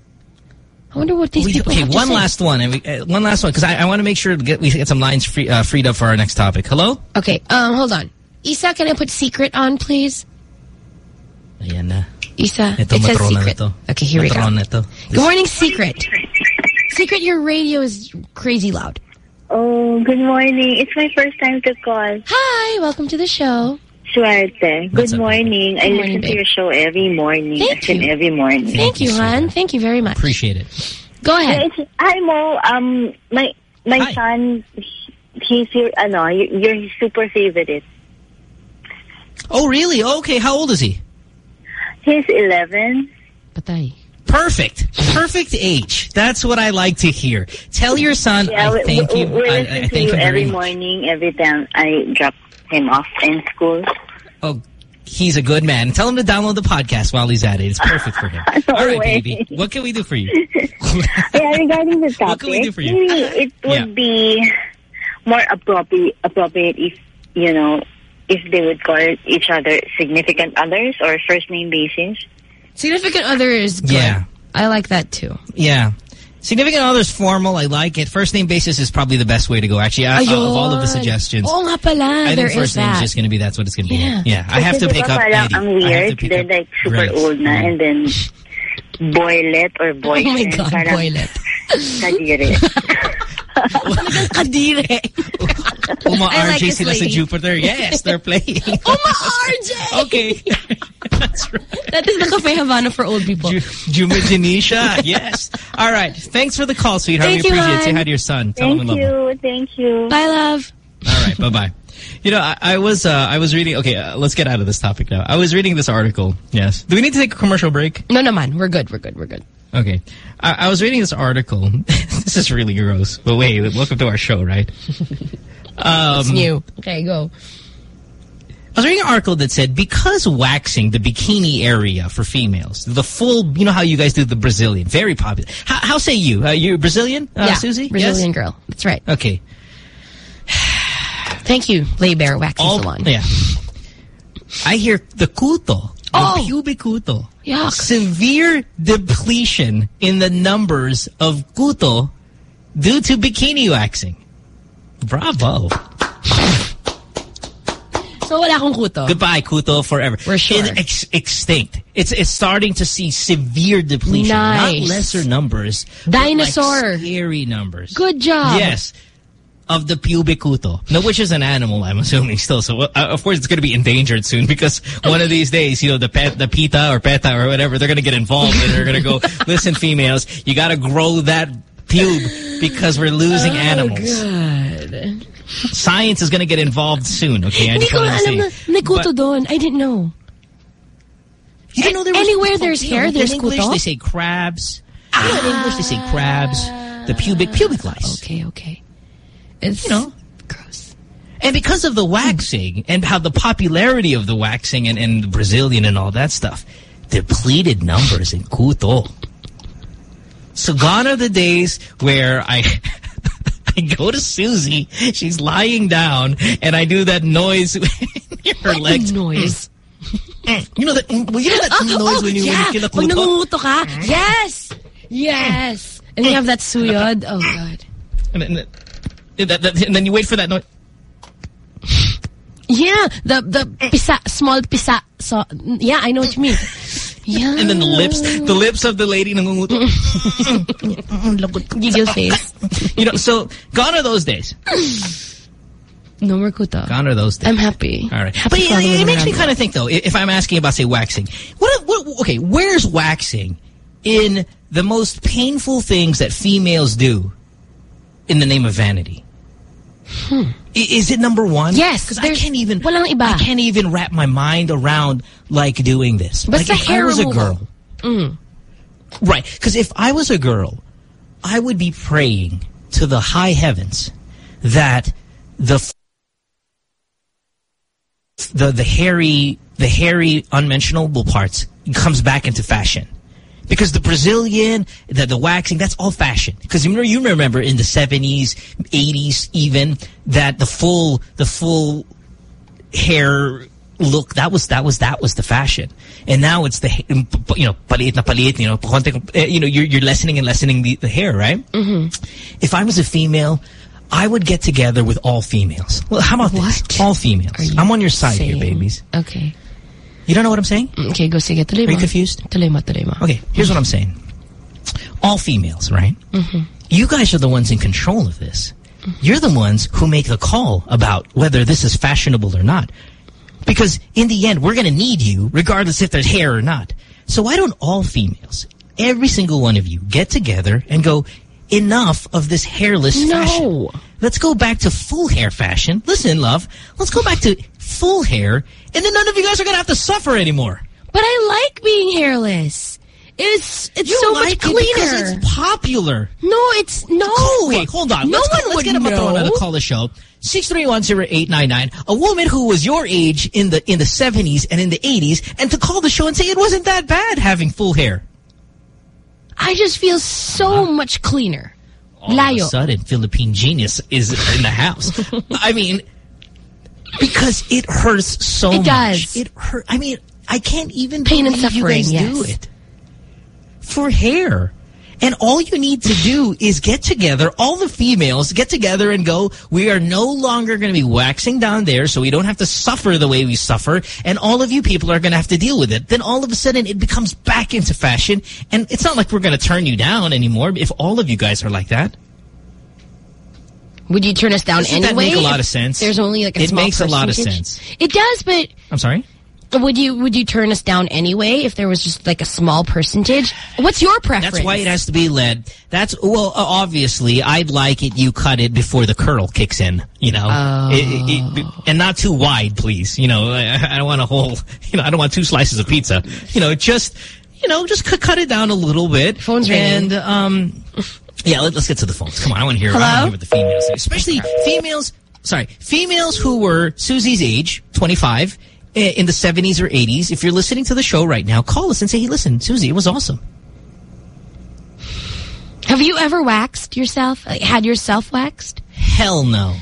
I wonder what these We- people okay, have to one say. last one. and we, uh, One last one, because I, I want to make sure to get, we get some lines free, uh, freed up for our next topic. Hello? Okay, um, hold on. Isa, can I put secret on, please? Ayan na. Isa, Ito, it says secret. to. Okay, here we go. Matrona na to. Good morning, Secret. Secret, your radio is crazy loud. Oh, good morning. It's my first time to call. Hi, welcome to the show. Suerte. Good up, morning. I Good listen morning, to your show every morning. Thank you. every morning. Thank you, you, hon. Thank you very much. Appreciate it. Go ahead. it's, hi, Mo. Um, my my Hi. son, he's your, ano, you- you're his super favorite. Oh, really? Okay, how old is he? He's 11. Patay. Perfect. Perfect age. That's what I like to hear. Tell your son Yeah, I we, thank we, you. we I, I thank you him very every morning, every time I drop him off in school. Oh, he's a good man. Tell him to download the podcast while he's at it. It's perfect for him. No All right, way. baby. What can we do for you? yeah, regarding the What can we do topic, for you? it would Yeah. be more appropriate, appropriate if, you know, if they would call each other significant others or first name basis. Significant other is good. Yeah. I like that too. Yeah. Significant other's formal. I like it. First name basis is probably the best way to go. Actually, I, of all of the suggestions, Oo nga pala, I think first name is just going to be that's what it's going to be. Yeah. Yeah. I have to pick up parang Eddie. ang I have to weird. pick They're up- like super Right. old na and then boylet or Oh my boyfriend. God, parang boylet. kadire. Kadire. Uma I like RJ this sila sa. Jupiter. Yes, they're playing. Uma RJ! okay. That's right. That is the Cafe Havana for old people. Ju- Juma Janisha. Yes. All right. Thanks for the call, sweetheart. Thank we you, appreciate it. Say hi to your son. Tell him Thank love him. you. Thank you. Bye, love. All right. Bye bye. You know, I, I was uh, I was reading. Okay, uh, let's get out of this topic now. I was reading this article. Yes. Do we need to take a commercial break? No, no, man. We're good. We're good. We're good. Okay. I, I was reading this article. this is really gross. But wait, welcome to our show, right? Um, It's new. Okay, go. I was reading an article that said because waxing the bikini area for females, the full, you know how you guys do the Brazilian, very popular. How, how say you? Uh, you're Brazilian, uh, yeah, Susie? Brazilian Yes? girl. That's right. Okay. Thank you, Lay Bare Waxing All- oh, Salon. Yeah. I hear the kuto, the Oh. pubic kuto. Yuck. Severe depletion in the numbers of kuto due to bikini waxing. Bravo. So wala akong kuto. Goodbye, Kuto, forever. We're sure. It's ex extinct. It's it's starting to see severe depletion. Nice. Not lesser numbers. Dinosaur. Like scary numbers. Good job. Yes. Of the pubic kuto. No, which is an animal, I'm assuming still. So, uh, of course, it's going to be endangered soon because one of these days, you know, the pet, the pita or PETA or whatever, they're going to get involved and they're going to go, listen, females, you got to grow that pube because we're losing Oh, animals. Good. Science is going to get involved soon, okay? I just ko wanted to say. may kuto doon. I didn't know. You didn't know there was Anywhere there's you know, hair, there's In English, kuto? they say crabs. You know, in English, they say crabs. The pubic pubic lice. Okay, okay. It's you know gross. And because of the waxing and how the popularity of the waxing and, and Brazilian and all that stuff, depleted numbers in Kuto. So gone are the days where I I go to Susie, she's lying down, and I do that noise in her legs. noise? Mm. Mm. You know that mm, well, you know that oh, oh, noise oh, when you yeah. when you kill a kuto? ka. Yes! Yes! And you have that suyod. Oh, God. And then, and that- and then you wait for that noise. Yeah, the the pisa, small pisa. So, yeah, I know what you mean. Yeah. And then the lips, the lips of the lady. Giggle face. You know, so gone are those days. No more kuta. Gone are those days. I'm happy. All right. Happy But following it makes me kind of think, though, if I'm asking about, say, waxing. What, what? Okay, where's waxing in the most painful things that females do in the name of vanity? I- Is it number one? Yes, Because I can't even, walang iba. I can't even wrap my mind around, like, doing this. But like, if I was a girl. Mm. Right. Because if I was a girl, I would be praying to the high heavens that the the the hairy the hairy unmentionable parts comes back into fashion. Because the Brazilian, the, the waxing, that's all fashion. Because you remember, you remember in the 70s, 80s even, that the full, the full hair look, that was, that was, that was the fashion. And now it's the, you know, paliit na paliit, you know, eh, you know, you're, you're lessening and lessening the, the hair, right? Mm-hmm. If I was a female, I would get together with all females. Well, how about this? All females. I'm on your side here, babies. Okay. You don't know what I'm saying? Okay, go sige. Tuloy Are you confused? Tuloy mo. Okay, here's what I'm saying. All females, right? Mm-hmm. You guys are the ones in control of this. You're the ones who make the call about whether this is fashionable or not. Because in the end, we're going to need you regardless if there's hair or not. So why don't all females, every single one of you, get together and go, enough of this hairless No. fashion. Let's go back to full hair fashion. Listen, love, let's go back to full hair, and then none of you guys are going to have to suffer anymore. But I like being hairless. It's it's You so like much it cleaner. because it's popular. no, it's no. Okay, hold on. No let's one go, let's would get a know. matrona to call the show. 6310899. A woman who was your age in the in the 70s and in the 80s and to call the show and say it wasn't that bad having full hair. I just feel so much cleaner. All of a sudden, Philippine genius is in the house. I mean, because it hurts so It much. does. It hurt. I mean, I can't even Pain and believe you guys suffering, do it. For hair. And all you need to do is get together, all the females get together and go, we are no longer going to be waxing down there so we don't have to suffer the way we suffer. And all of you people are going to have to deal with it. Then all of a sudden it becomes back into fashion. And it's not like we're going to turn you down anymore if all of you guys are like that. Would you turn us down Doesn't that make a lot of sense? There's only like a It makes a lot of sense. It does, but I'm sorry? Would you would you turn us down anyway if there was just like a small percentage? What's your preference? That's why it has to be lead. That's well, uh, obviously, I'd like it. You cut it before the curl kicks in. You know, Oh. It- it- it- and not too wide, please. You know, I, I don't want a whole. You know, I don't want two slices of pizza. You know, just you know, just cut, cut it down a little bit. Phone's And ringing. um, yeah, let, us get to the phones. Come on, I want to hear. I want to Hello? hear what the females, say. especially females. Sorry, females who were Susie's age, 25, eh, Eh, in the 70s or 80s. If you're listening to the show right now, call us and say, "Hey, listen, Susie, it was awesome." Have you ever waxed yourself? Like, had yourself waxed? Hell no.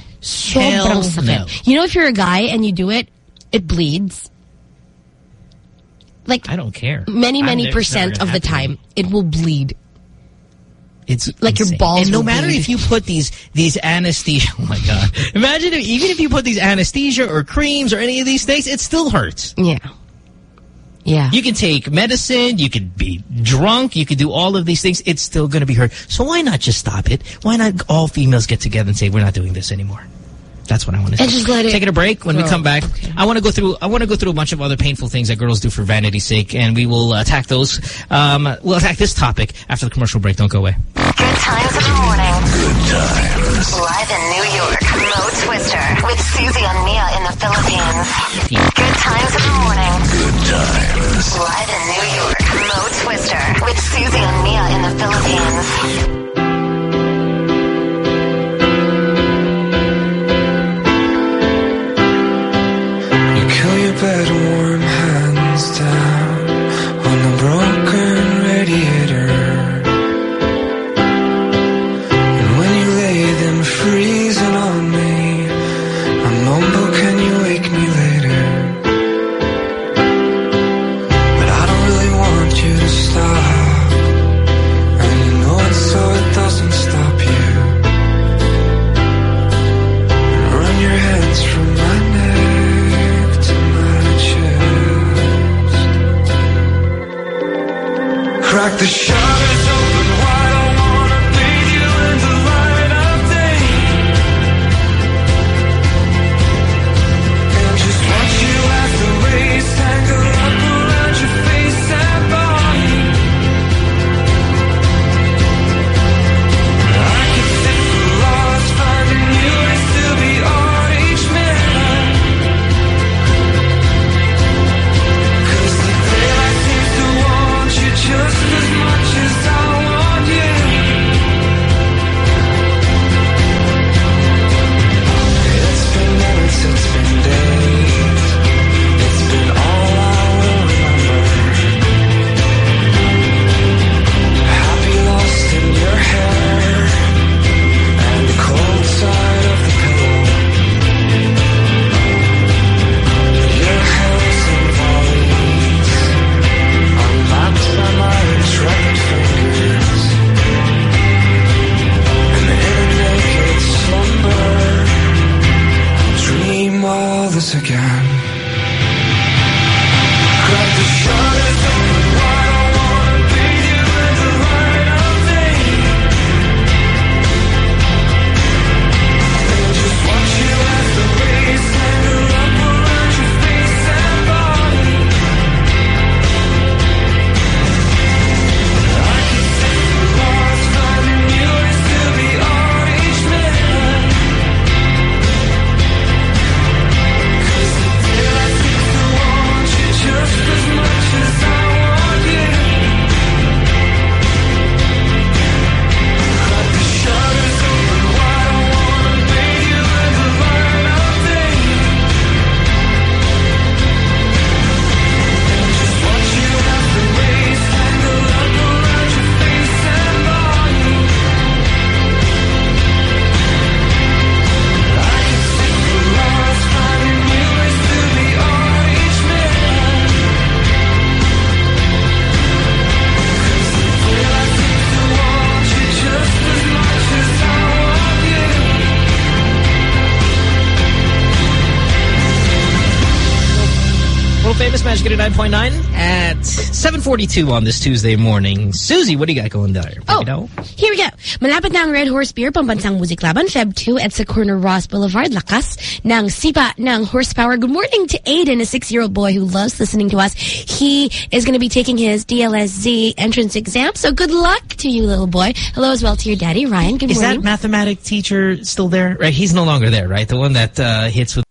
Hell no. You know, if you're a guy and you do it, it bleeds. Like I don't care. many, many never- it's never percent of the happen to me. time, it will bleed. It's Like your balls And no matter bleed. if you put these these anesthesia. Oh my god! Imagine if, even if you put these anesthesia or creams or any of these things, it still hurts. Yeah. Yeah. You can take medicine, you could be drunk, you could do all of these things. It's still going to be hurt. So why not just stop it? Why not all females get together and say we're not doing this anymore? That's what I want to say. And just let it Taking a break. When we come back, I want to go through. I want to go through a bunch of other painful things that girls do for vanity's sake, and we will attack those. Um, we'll attack this topic after the commercial break. Don't go away. Good times in the morning. Good times. Live in New York, Mo Twister with Susie and Mia in the Philippines. Good times in the morning. Good times. Live in New York, Mo Twister with Susie and Mia in the Philippines. Kill Crack the shutters 7.42 on this Tuesday morning. Susie, what do you got going there? Oh, You know? here we go. Malapit na ang Red Horse Beer, pambansang Muziklaban, Feb 2 at sa corner Roxas Boulevard, lakas ng sipa ng horsepower. Good morning to Aiden, a six-year-old boy who loves listening to us. He is going to be taking his DLSZ entrance exam, so good luck to you, little boy. Hello as well to your daddy, Ryan. Good Is morning. that mathematic teacher still there? Right, he's no longer there, right? The one that uh, hits with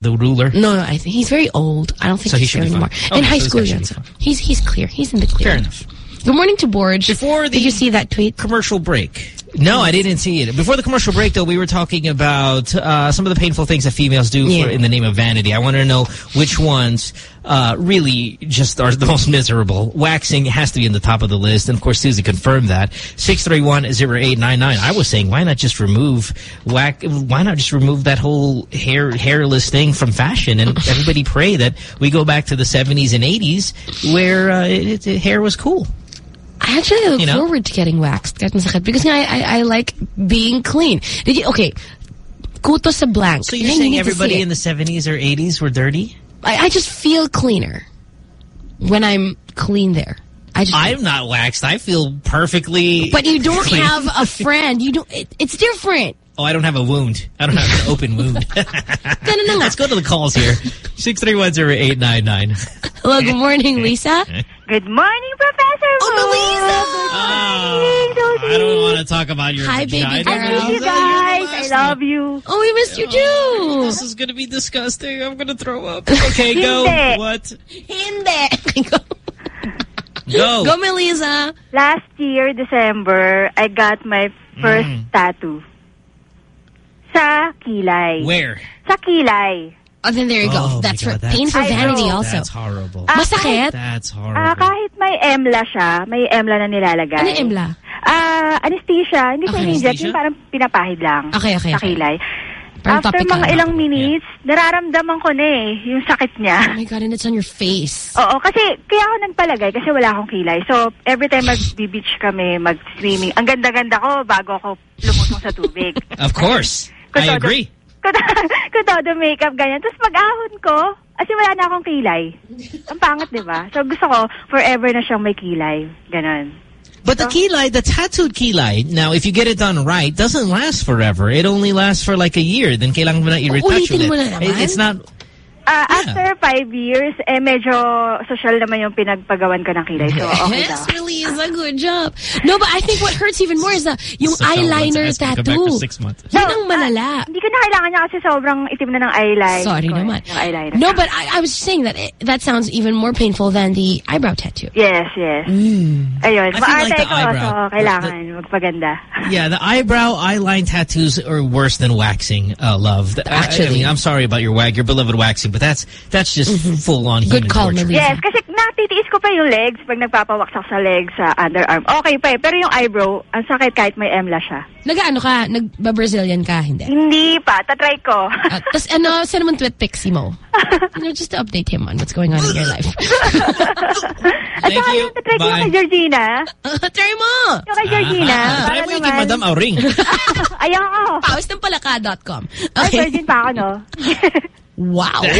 the ruler? no, no, I think he's very old. I don't think So he's there anymore. Okay, In high so school, guy should yes. be fine. He's he's clear. He's in the clear. Fair enough. Good morning to Borge. Before the Did you see that tweet? commercial break. No, I didn't see it. Before the commercial break, though, we were talking about uh, some of the painful things that females do Yeah. for, in the name of vanity. I want to know which ones uh, really just are the most miserable. Waxing has to be in the top of the list. And, of course, Susie confirmed that. 631-0899. I was saying, why not just remove wax? Why not just remove that whole hair hairless thing from fashion? And everybody pray that we go back to the 70s and 80s where uh, it, it, hair was cool. I actually look You know? forward to getting waxed. Because I, I, I like being clean. Did you, okay, kuto sa blank. So you're saying everybody in the 70s or 80s were dirty? I, I just feel cleaner when I'm clean there. I just, I'm not waxed. I feel perfectly. but you don't clean. have a friend. You don't. It, it's different. Oh, I don't have a wound. I don't have an open wound. Ganun na nga. Let's go to the calls here. Six three one zero eight nine nine. Hello, good morning, Lisa. Good morning, Professor. Oh, Wu. I don't want to talk about your Hi, baby girl. I miss you guys. I love you. Oh, we missed you too. This is going to be disgusting. I'm going to throw up. Okay, go. What? Hindi. Go. Go. Go, Melissa. Last year, December, I got my first Mm. tattoo. Sa kilay. Where? Sa kilay. Oh, then there you go. Oh, my that's God, for that's- pain for I vanity know. also. That's horrible. Ah, Masakit? That's Ah, horrible. kahit may EMLA siya, may EMLA na nilalagay. Ano yung EMLA? Ah, anesthesia. Hindi ko Okay. in-inject, Anesthesia? yung parang pinapahid lang. Okay, okay, Sa okay. kilay. Parang After topical. mga ilang minutes, nararamdaman ko na eh, yung sakit Oh niya. my God, and it's on your face. Oo, kasi kaya ako nagpalagay kasi wala akong kilay. So, every time mag-beach kami, mag-swimming, ang ganda-ganda ko bago ako lumusong sa tubig. Of course. I Kung todo- agree. Kung todo makeup, ganyan. Tapos mag-ahon ko, kasi wala na akong kilay. Ang pangat, di ba? So, gusto ko, forever na siyang may kilay. Ganon. But the kilay, the tattooed kilay, now if you get it done right, doesn't last forever. It only lasts for like a year. Then kailangan mo na i-retouch ulit. mo na naman? It- It's not... Ah, Yeah. After five years, eh, medyo social naman yung pinagpagawan ko ng kilay. So, okay yes, daw. really is a good job. No, but I think what hurts even more is the yung So, eyeliner once I ask you to back tattoo. for six months. Yun ang malala. Hindi ko na kailangan niya kasi sobrang itim na ng eyeliner. Sorry ko, eh, naman. Yung eyeliner. No, but I, I was saying that it, that sounds even more painful than the eyebrow tattoo. Yes, yes. Mm. Ayun. I feel Maarte like the ko, eyebrow. so kailangan magpaganda. Yeah, the eyebrow eyeline tattoos are worse than waxing, uh, love. The- I- I, Actually. mean, I'm sorry about your wag, your beloved waxing, but that's that's just full-on Good human call, torture. Melissa. Yes, kasi natitiis ko pa yung legs pag nagpapawaksak sa legs, sa underarm. Okay pa eh. Pero yung eyebrow, ang sakit kahit may EMLA siya. Nag-ano ka? Nagba-Brazilian ka? Hindi. Hindi pa. Tatry ko. Uh, Tapos ano, send naman tweet pic si Mo. You know, just to update him on what's going on in your life. At Thank saka you. yung tatry ko yung Bye. kay Georgina. Try mo! Yung kay Georgina. Ah, para try mo yung naman. kay Madam Auring. Ayoko. Pawisnangpalaka.com. Ay, Okay. virgin pa ako, no? Wow.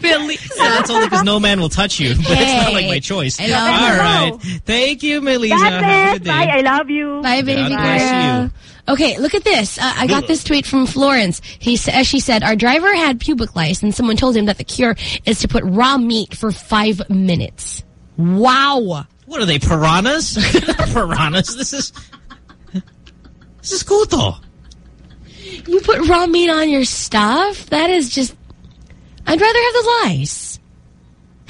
Billy. That's only because no man will touch you. But it's not like my choice. I love All Thank you, Melissa. God Have a bless. good day. Bye. I love you. Bye, baby God bless girl. you. Okay, look at this. Uh, I got this tweet from Florence. He sa- she said, our driver had pubic lice and someone told him that the cure is to put raw meat for five minutes. Wow. What are they, piranhas? piranhas? This is... This is kuto. You put raw meat on your stuff? That is just... I'd rather have the lice.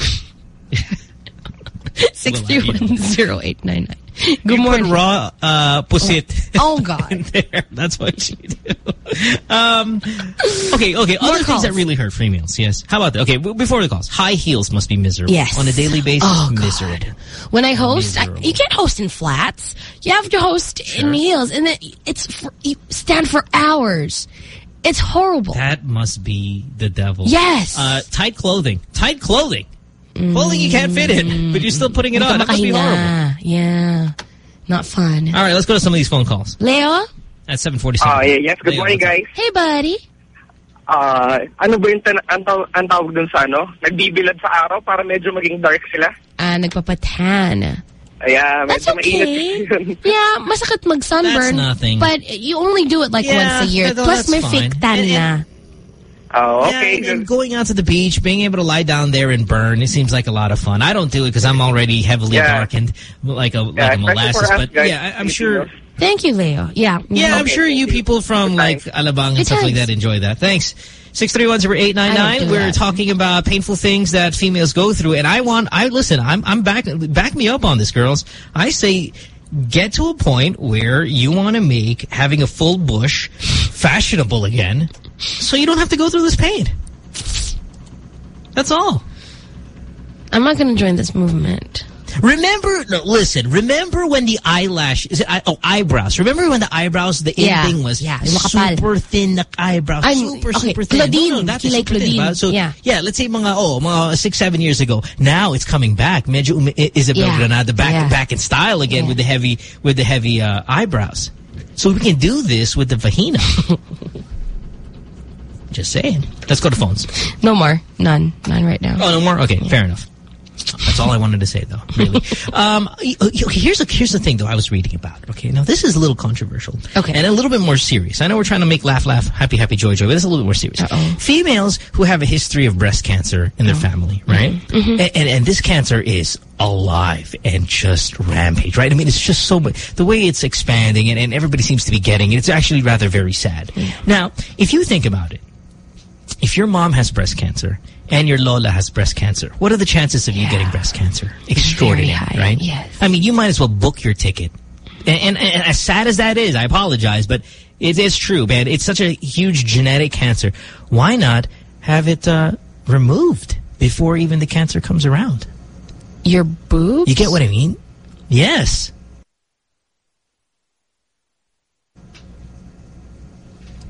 6310899. Good you morning. put raw uh, pusit Oh, God. in there. That's what you do. Um, okay, okay. More Other things that really hurt females. Yes. How about that? Okay, before the calls, high heels must be miserable. Yes. On a daily basis, Oh, God. miserable. When I host, I, you can't host in flats. You have to host in heels, and then it's for, you stand for hours. It's horrible. That must be the devil. Yes. Uh, tight clothing. Tight clothing. Clothing you can't fit in, but you're still putting it on. That must be horrible. Yeah, not fun. All right, let's go to some of these phone calls. Leo, At 747. Ah, yeah, yes, good Leo, morning, what's up? guys. hey buddy. Ah, ano ba yung tan- ang, taw- ang tawag dun sa ano? Nagbibilad sa araw para medyo maging dark sila? Ah, nagpapatan. Kaya That's okay. Yeah, masakit mag sunburn. That's nothing. But you only do it like Yeah, once a year. Plus may fine. fake tan And- na. And- Oh, Yeah, and, and going out to the beach, being able to lie down there and burn, it seems like a lot of fun. I don't do it because I'm already heavily Yeah. darkened, like a Yeah, like a molasses. But yeah, I, I'm sure. Thank you, Leo. Yeah. Yeah, I'm sure you you. people from like. Alabang and Good stuff like that enjoy that. Thanks. Six three one zero eight nine I nine. don't do We're that. talking about painful things that females go through, and I want. I listen. I'm I'm back. Back me up on this, girls. I say. Get to a point where you want to make having a full bush fashionable again so you don't have to go through this pain. That's all. I'm not going to join this movement. Remember, no, listen, remember when the eyelash, is it, oh, eyebrows. Remember when the eyebrows, the Yeah, ending was yeah, super thin eyebrows. I'm- super, okay, super thin. Claudine, no, no, that is kilay super Claudine, ba? So, yeah. yeah, let's say mga, oh, mga six, seven years ago. Now it's coming back. Medyo I- Isabel Yeah, Granada back, yeah. back in style again Yeah. with the heavy, with the heavy, uh, eyebrows. So we can do this with the vagina. Just saying. Let's go to phones. No more. None. None right now. Oh, no more? Okay, fair enough. That's all I wanted to say, though. Really. um, here's a, here's the thing, though. I was reading about. Okay, now this is a little controversial. Okay. and a little bit more serious. I know we're trying to make laugh, laugh, happy, happy, joy, joy, but it's a little bit more serious. Oh. Females who have a history of breast cancer in their family, right? Mm-hmm. And, and and this cancer is alive and just rampage, right? I mean, it's just so much. The way it's expanding and, and everybody seems to be getting it, it's actually rather very sad. Yeah. Now, if you think about it, if your mom has breast cancer and your Lola has breast cancer, what are the chances of you getting breast cancer? Extraordinary, high, right? yes. I mean, you might as well book your ticket. And, and, and as sad as that is, I apologize, but it is true, man. It's such a huge genetic cancer. Why not have it uh, removed before even the cancer comes around? Your boobs? You get what I mean? Yes.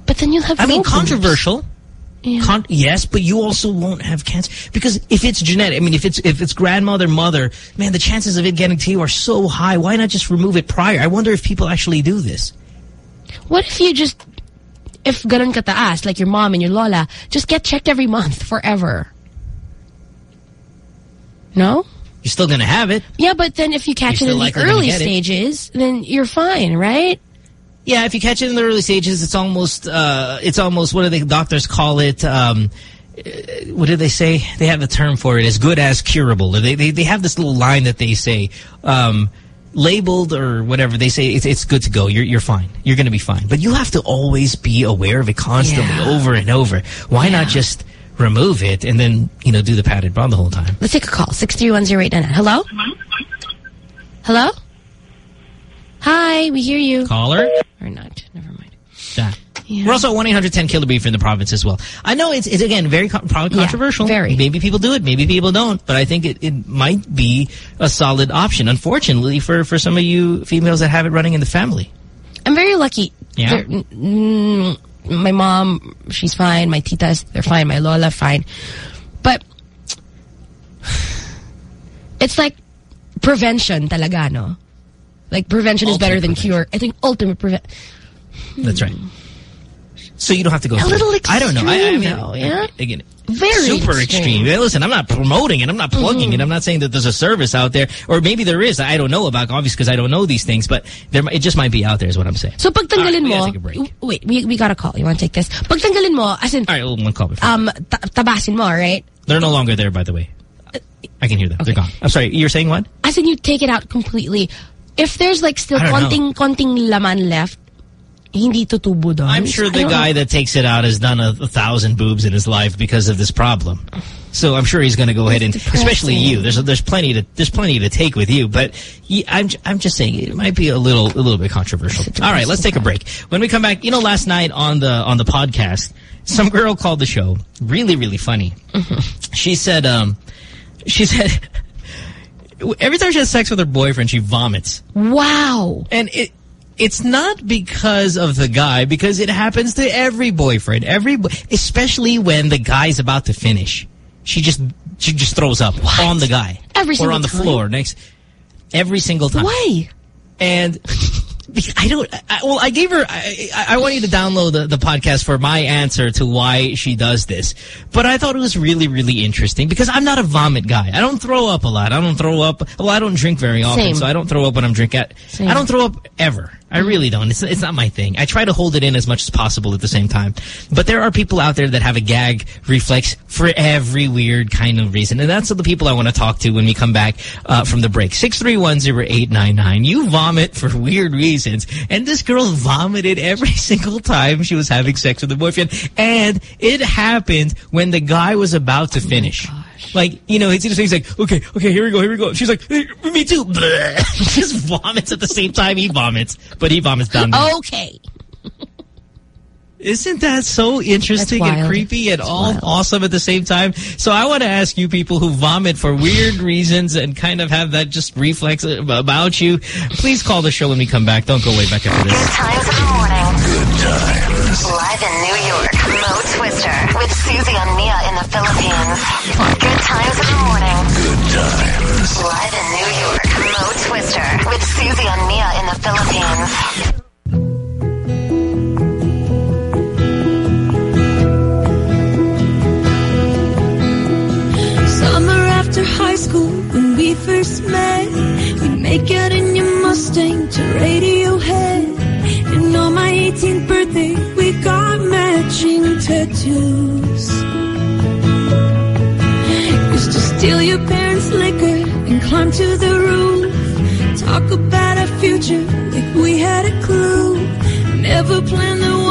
But then you'll have I mean, boobs. controversial. Con yes, but you also won't have cancer because if it's genetic, I mean, if it's if it's grandmother, mother, man, the chances of it getting to you are so high. Why not just remove it prior? I wonder if people actually do this. What if you just, if ganun kataas, like your mom and your lola, just get checked every month forever? No? You're still gonna have it. Yeah, but then if you catch it in the early stages, then you're fine, right? Yeah, if you catch it in the early stages, it's almost uh, it's almost what do the doctors call it? Um, uh, what do they say? They have a term for it, as good as curable. Or they they they have this little line that they say. Um, labeled or whatever they say it's, it's good to go you're you're fine you're gonna be fine but you have to always be aware of it constantly Yeah. over and over why not just remove it and then you know do the padded bra the whole time Let's take a call. 6310899. Hello? Hello? Hi, we hear you. caller Or not. Never mind. Yeah. We're also at 1-800-10-KILOBEEF in the province as well. I know it's, it's again, very con probably Yeah, controversial. very. Maybe people do it, maybe people don't. But I think it, it might be a solid option, unfortunately, for, for some of you females that have it running in the family. I'm very lucky. Yeah? Mm, my mom, she's fine. My titas, they're fine. My lola, fine. But it's like prevention talaga, no? Like prevention is better than cure. I think ultimate prevent. That's right. So you don't have to go A through little it. I don't know. I, I extreme, mean, though, yeah? Again, Very super extreme. extreme. Listen, I'm not promoting it. I'm not plugging it. I'm not saying that there's a service out there, or maybe there is. I don't know about, obviously, because I don't know these things. But there, it just might be out there, is what I'm saying. So pag All right, we mo, gotta take a break. wait, we, we got a call. You want to take this? Pag tanggalin mo, as in, All right, well, one call before. um, tabasin mo, right? They're no longer there, by the way. I can hear them. They're gone. I'm sorry. You're saying what? As in, you take it out completely. If there's like still konting, konting laman left, hindi tutubo doon. I'm sure the guy know. that takes it out has done a, a thousand boobs in his life because of this problem. So I'm sure he's going to go ahead and, especially you. There's there's plenty to there's plenty to take with you, but he, I'm I'm just saying it might be a little a little bit controversial. All right, let's take a break. When we come back, you know, last night on the on the podcast, some girl called the show, really really funny. She said, um, she said. Every time she has sex with her boyfriend, she vomits. Wow. And it it's not because of the guy, because it happens to every boyfriend, every bo- especially when the guy's about to finish. She just she just throws up on the guy Every or on the time? floor next every single time. Why? And I don't. I, well, I gave her. I, I want you to download the, the podcast for my answer to why she does this. But I thought it was really, really interesting because I'm not a vomit guy. I don't throw up a lot. I don't throw up. Well, I don't drink very often, Same. so I don't throw up when I'm drinking. Same. I don't throw up ever. I really don't. It's it's not my thing. I try to hold it in as much as possible at the same time. But there are people out there that have a gag reflex for every weird kind of reason, and that's the people I want to talk to when we come back uh, from the break. Six three one zero eight nine nine. You vomit for weird reasons, and this girl vomited every single time she was having sex with her boyfriend, and it happened when the guy was about to finish. Like, you know, he's he's like, okay, okay, here we go, here we go. She's like, "Eh, me too. Bleh. Just vomits at the same time he vomits, but he vomits down there. Okay. Isn't that so interesting and creepy and That's all wild. awesome at the same time? So I want to ask you people who vomit for weird reasons and kind of have that just reflex about you, please call the show when we come back. Don't go way back after this. Good this. times in the morning. Good times. Live in New York, Mo Twister with Susie and Mia in the Philippines. Good times in the morning. Good times. Live in New York, Mo Twister with Susie and Mia in the Philippines. Summer after after high school when we first met. We'd make out in your Mustang to Radiohead. And on my 18th birthday, we got matching tattoos. Steal your parents' liquor and climb to the roof. Talk about our future like we had a clue. Never planned that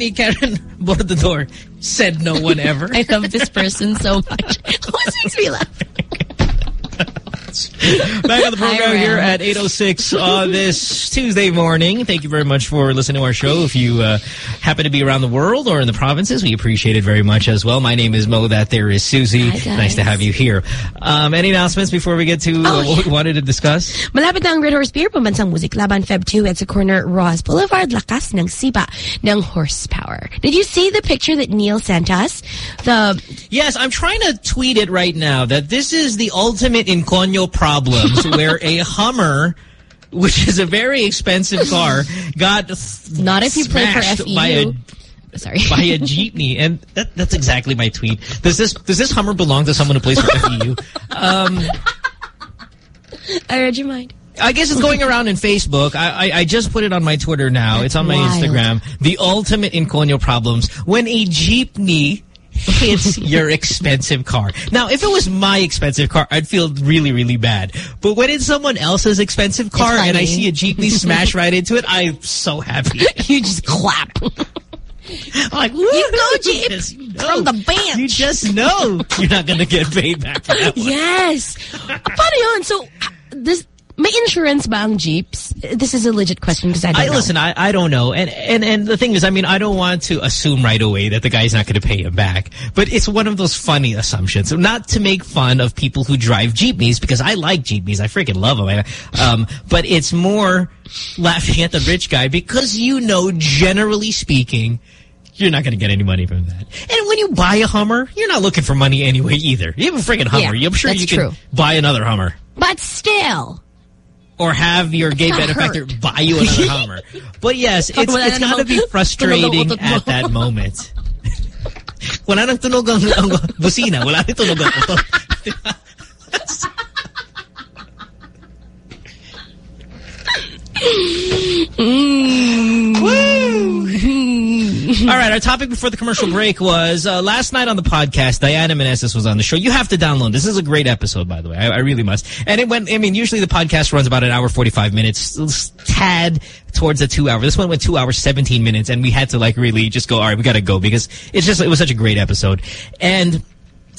ni Karen Bordador said no one ever. I love this person so much. What makes me laugh? Back on the program here at 8.06 on this Tuesday morning. Thank you very much for listening to our show. If you uh, happen to be around the world or in the provinces, we appreciate it very much as well. My name is Mo. That there is Susie. Nice to have you here. Um, any announcements before we get to uh, Oh, what we wanted to discuss? Malapit na ang Red Horse Beer, pambansang Muziklaban Feb 2 at sa corner Roxas Boulevard, lakas ng sipa ng horsepower. Did you see the picture that Neil sent us? The Yes, I'm trying to tweet it right now that this is the ultimate in Conyo problems where a Hummer which is a very expensive car, got Not if you play for smashed by a Sorry. by a jeepney, and that, that's exactly my tweet. Does this does this Hummer belong to someone who plays for FEU? Um, I read your mind. I guess it's going around in Facebook. I, I, I just put it on my Twitter now. it's on my wild. Instagram. The ultimate inconyo problems when a jeepney hits your expensive car. Now, if it was my expensive car, I'd feel really, really bad. But when it's someone else's expensive car and I see a jeepney smash right into it, I'm so happy. You just clap. I'm like, You go, Jeep. You know. From the bench. You just know you're not going to get paid back for that one. Yes. Paano yun? So, uh, this, may insurance ba ang jeeps? This is a legit question because I don't I know. listen. I, I don't know, and and and the thing is, I mean, I don't want to assume right away that the guy's not going to pay him back. But it's one of those funny assumptions. Not to make fun of people who drive jeepneys because I like jeepneys. I freaking love them. Um, but it's more laughing at the rich guy because you know, generally speaking. You're not going to get any money from that. And when you buy a Hummer, you're not looking for money anyway either. You have a freaking Hummer. Yeah, I'm sure you can true. buy another Hummer. But still. Or have your gay benefactor hurt. buy you another Hummer. But yes, it's, it's got to be frustrating tunog ang utot mo. at that moment. Wala nang tunog ang, ang busina. Wala nang tunog ang utot. All right, our topic before the commercial break was uh, last night on the podcast, Diana Meneses was on the show. You have to download. This is a great episode, by the way. I, I really must. And it went, I mean, usually the podcast runs about an hour, 45 minutes, tad towards the two hour. This one went two hours, 17 minutes, and we had to like really just go, all right, we got to go because it's just, it was such a great episode. And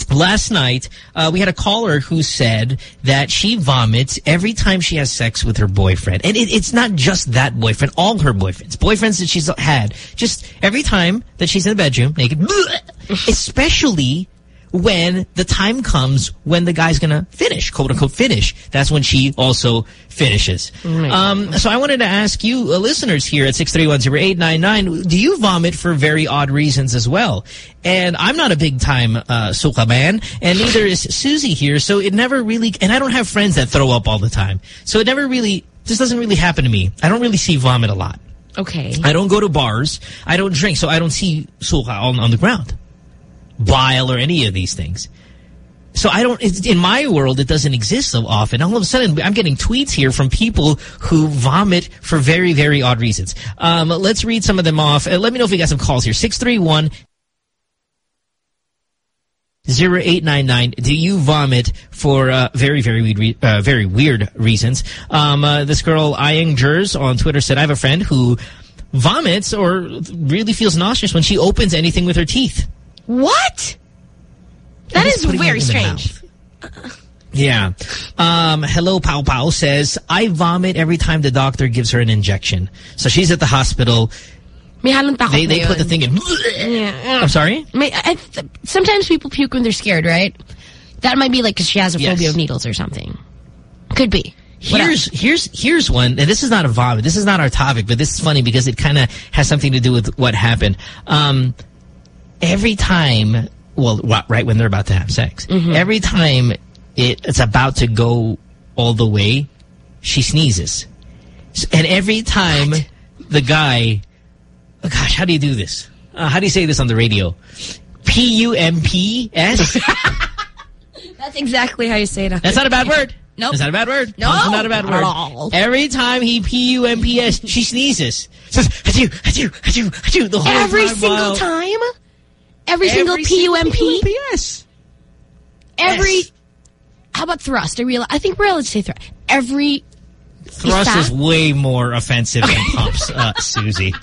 Last night, uh, we had a caller who said that she vomits every time she has sex with her boyfriend. And it, it's not just that boyfriend, all her boyfriends, boyfriends that she's had. Just every time that she's in the bedroom, naked, especially when the time comes when the guy's gonna finish, quote unquote finish. That's when she also finishes. Um, so I wanted to ask you, uh, listeners here at 6310899, do you vomit for very odd reasons as well? And I'm not a big time uh, suka man, and neither is Susie here. So it never really, and I don't have friends that throw up all the time. So it never really, this doesn't really happen to me. I don't really see vomit a lot. Okay. I don't go to bars. I don't drink, so I don't see suka on, on the ground, bile or any of these things. So I don't, it's, in my world, it doesn't exist so often. All of a sudden, I'm getting tweets here from people who vomit for very, very odd reasons. Um, let's read some of them off. Uh, let me know if we got some calls here. 631 0899. Do you vomit for uh, very, very weird, uh, very weird reasons? Um, uh, this girl, Ayang Jers on Twitter said, I have a friend who vomits or really feels nauseous when she opens anything with her teeth. What? That is very strange. Yeah. Um, hello, Pow Pow says, I vomit every time the doctor gives her an injection. So she's at the hospital. May halong takot They, they put the thing in. Yeah. I'm sorry? May, I, sometimes people puke when they're scared, right? That might be like because she has a Yes. phobia of needles or something. Could be. What Here's here's here's one, and this is not a vomit. This is not our topic, but this is funny because it kind of has something to do with what happened. Um, every time, well, right when they're about to have sex, Mm-hmm. every time it, it's about to go all the way, she sneezes, and every time the guy, oh gosh, how do you do this? Uh, how do you say this on the radio? P U M P S. That's exactly how you say it. That's not a bad word. Nope. That's not a bad word. No, That's not a bad word. at all. Every time he P-U-M-P-S, she sneezes. Says, achoo, achoo, achoo, achoo, the whole Every time single while- time? Every, single Every single P-U-M-P? P-U-M-P-S. Every... Yes. How about thrust? I realize, I think we're allowed to say thrust. Every... Thrust Isa? is way more offensive than pumps, uh, Susie.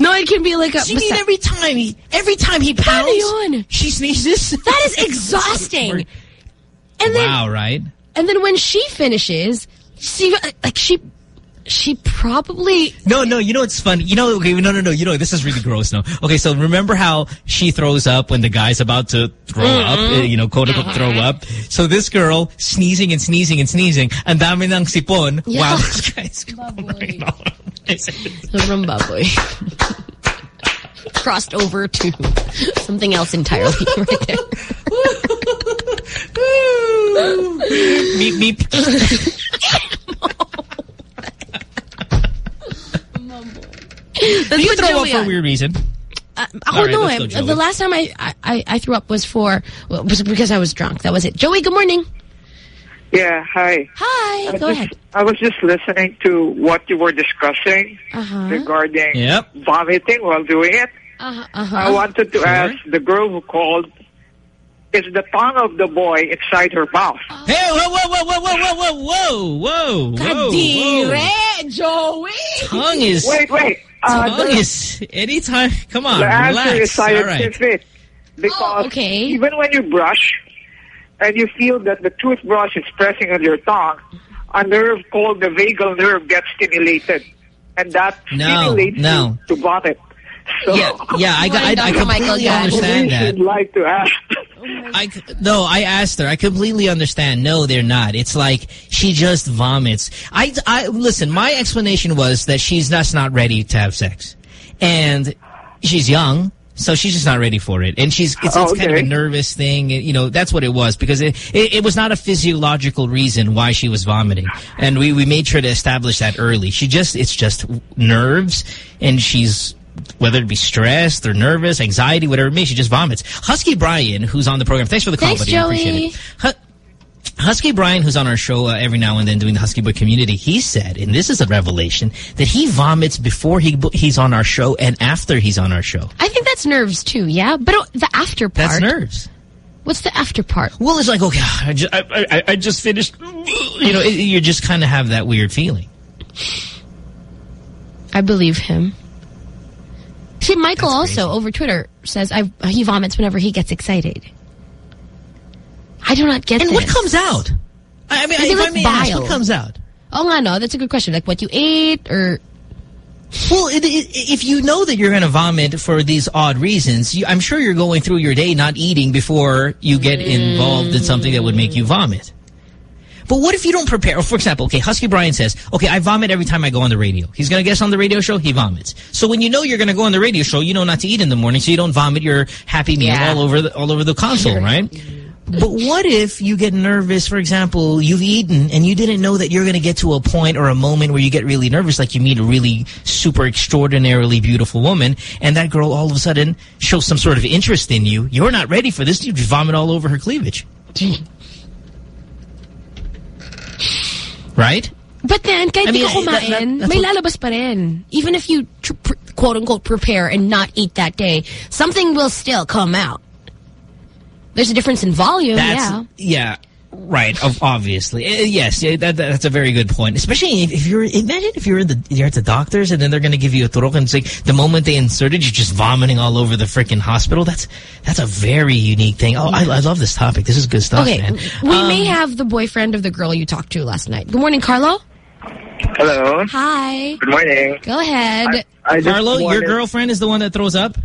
No, it can be like a... She mean every time he, every time he Paano pounds, she sneezes. That is exhausting. And then, wow, right? and then when she finishes, she, like, she... She probably... No, no, you know it's funny? You know, okay, no, no, no, you know, this is really gross now. Okay, so remember how she throws up when the guy's about to throw up, uh, you know, quote unquote throw up? So this girl, sneezing and sneezing and sneezing, and dami ng sipon, Yeah. while this guy's going on. Sobrang baboy. Crossed over to something else entirely right there. meep, meep. That's you what throw Joey up for a weird reason? Uh, All oh right, no! I, the last time I, I I threw up was for well, was because I was drunk. That was it. Joey, good morning. Yeah, hi. Hi, I go just, ahead. I was just listening to what you were discussing Uh-huh. regarding Yep. vomiting while doing it. Uh-huh. uh-huh. I wanted to ask the girl who called, is the tongue of the boy inside her mouth? Oh. Hey, whoa, whoa, whoa, whoa, whoa, whoa, whoa, whoa, whoa, whoa. Kadire, Joey. Tongue is... Wait, wait. Uh, tongue the- is... Anytime... Come on, the answer relax. is All right. scientific. Because Oh, okay. even when you brush and you feel that the toothbrush is pressing on your tongue, a nerve called the vagal nerve gets stimulated. And that No, stimulates no. you to vomit. So Yeah, yeah, I, got- I, I Dr. Michael completely Gann. understand we that. should like to ask. I, no, I asked her. I completely understand. No, they're not. It's like she just vomits. I, I listen. My explanation was that she's just not ready to have sex, and she's young, so she's just not ready for it. And she's it's, it's kind of a nervous thing. You know, that's what it was because it, it it was not a physiological reason why she was vomiting, and we we made sure to establish that early. She just it's just nerves, and she's whether it be stressed or nervous, anxiety, whatever it may, she just vomits. Husky Brian, who's on the program, thanks for the call, Thanks, buddy. I appreciate it. Hu- Husky Brian, who's on our show uh, every now and then doing the Husky Boy community, he said, and this is a revelation, that he vomits before he he's on our show and after he's on our show. I think that's nerves too, yeah? But the after part. That's nerves. What's the after part? Well, it's like, okay, I just, I, I, I just finished. You know, it, you just kind of have that weird feeling. I believe him. See, Michael also over Twitter says I, he vomits whenever he gets excited. I do not get And this. what comes out? I I mean, Is if like I may ask, bile? what comes out? Oh, no, no, that's a good question. Like what you ate or... Well, it, it, if you know that you're going to vomit for these odd reasons, you, I'm sure you're going through your day not eating before you get involved in something that would make you vomit. But what if you don't prepare? For example, okay, Husky Brian says, okay, I vomit every time I go on the radio. He's going to guest on the radio show, he vomits. So when you know you're going to go on the radio show, you know not to eat in the morning, so you don't vomit your Happy Meal Yeah. all over the, all over the console, right? But what if you get nervous, for example, you've eaten and you didn't know that you're going to get to a point or a moment where you get really nervous, like you meet a really super extraordinarily beautiful woman, and that girl all of a sudden shows some sort of interest in you. You're not ready for this. You just vomit all over her cleavage. Right? But then, kahit I mean, ka that- that- kumain, that's may what- lalabas pa rin. Even if you, tr- pr- quote-unquote, prepare and not eat that day, something will still come out. There's a difference in volume, That's, yeah. yeah. Right, obviously. Uh, yes, that, that's a very good point. Especially if, if you're, imagine if you're in the, you're at the doctors and then they're going to give you a turok and it's like the moment they inserted, you're just vomiting all over the freaking hospital. That's, that's a very unique thing. Oh, I, I love this topic. This is good stuff, Okay, man. we Um, may have the boyfriend of the girl you talked to last night. Good morning, Carlo. Hello. Hi. Good morning. Go ahead. I just Carlo, your girlfriend is the one that throws up?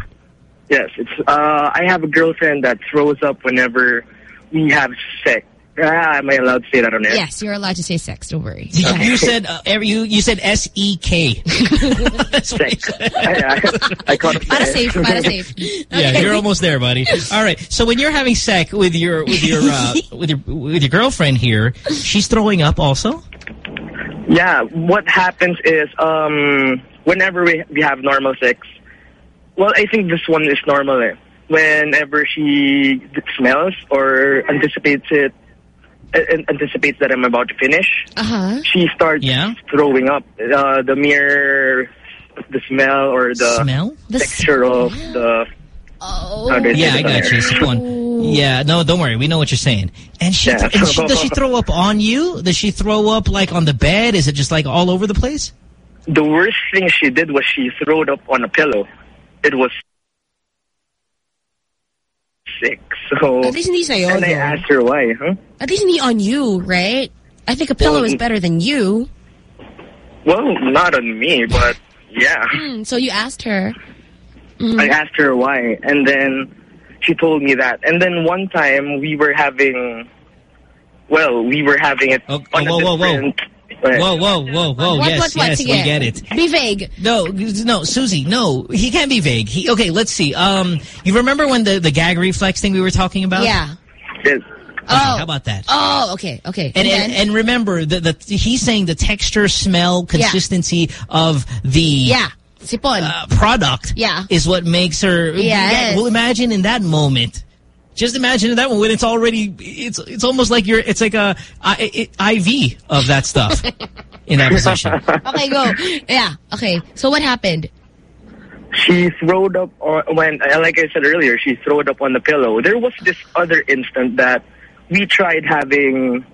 Yes, it's. Uh, I have a girlfriend that throws up whenever we have sex. Ah, am I allowed to say that on air? Yes, you're allowed to say sex. Don't worry. You, you said, uh, you, you said S-E-K. Sex. I, I, I caught it. Para safe, para safe. Yeah, you're almost there, buddy. All right. So when you're having sex with your with your uh, with your with your girlfriend here, she's throwing up also. Yeah, what happens is um, whenever we we have normal sex. Well, I think this one is normal. Eh. Whenever she smells or anticipates it, uh, anticipates that I'm about to finish, Uh-huh. she starts throwing up. Uh, the mere the smell or the Smell? texture of the. Oh. how do I say Yeah, I got you. Sipon. Yeah, no, don't worry. We know what you're saying. And she, Yeah. and she does she throw up on you? Does she throw up like on the bed? Is it just like all over the place? The worst thing she did was she threw it up on a pillow. It was sick. So At least hindi sa'yo, and I though. asked her why, huh? At least me on you, right? I think a pillow Well, is better than you. Well, not on me, but yeah. Hmm, so you asked her. I asked her why, and then she told me that. And then one time we were having, well, we were having it on whoa, a whoa, whoa. different. Whoa, whoa, whoa, whoa! What, yes, what, what? yes, Sige. we get it. Be vague. No, no, Susie, no. He can't be vague. He, okay, let's see. Um, you remember when the the gag reflex thing we were talking about? Yeah. Yes. Oh. How about that? Oh, okay, okay. And, then? and, and remember, the, the, he's saying the texture, smell, consistency of the yeah, sipon. uh, product Yeah. is what makes her. Yes. Well, imagine in that moment, Just imagine that one when it's already, it's it's almost like you're, it's like a, I- I- IV of that stuff in that position. Okay, go. Yeah. Okay. So what happened? she throwed up on, when, uh, like I said earlier, she throwed up on the pillow. There was this other instant that we tried having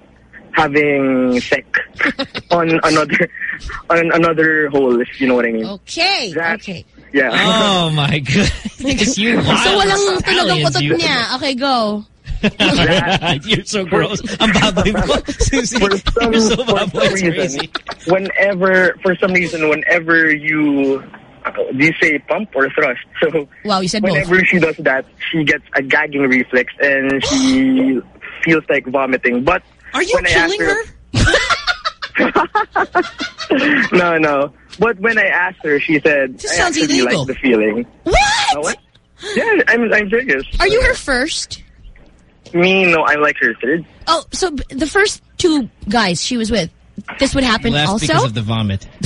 having sex on another on another hole, if you know what I mean. Okay. okay. Yeah. Oh my goodness, you wild So walang talagang stallions, kutot you. niya. Okay, go. You're so gross. Ang baboy mo. Susie, for some, you're so for baboy. some It's reason, crazy. whenever, for some reason, whenever you, uh, do you say pump or thrust? So Wow, you said both. whenever she does that, she gets a gagging reflex and she feels like vomiting. But Are you when I asked killing her? no, no. But when I asked her, she said, This I sounds actually illegal. like the feeling. What? Uh, what? Yeah, I'm, I'm serious. Are you her first? Me, no, I'm like her third. Oh, so the first two guys she was with, this would happen Left also? because of the vomit.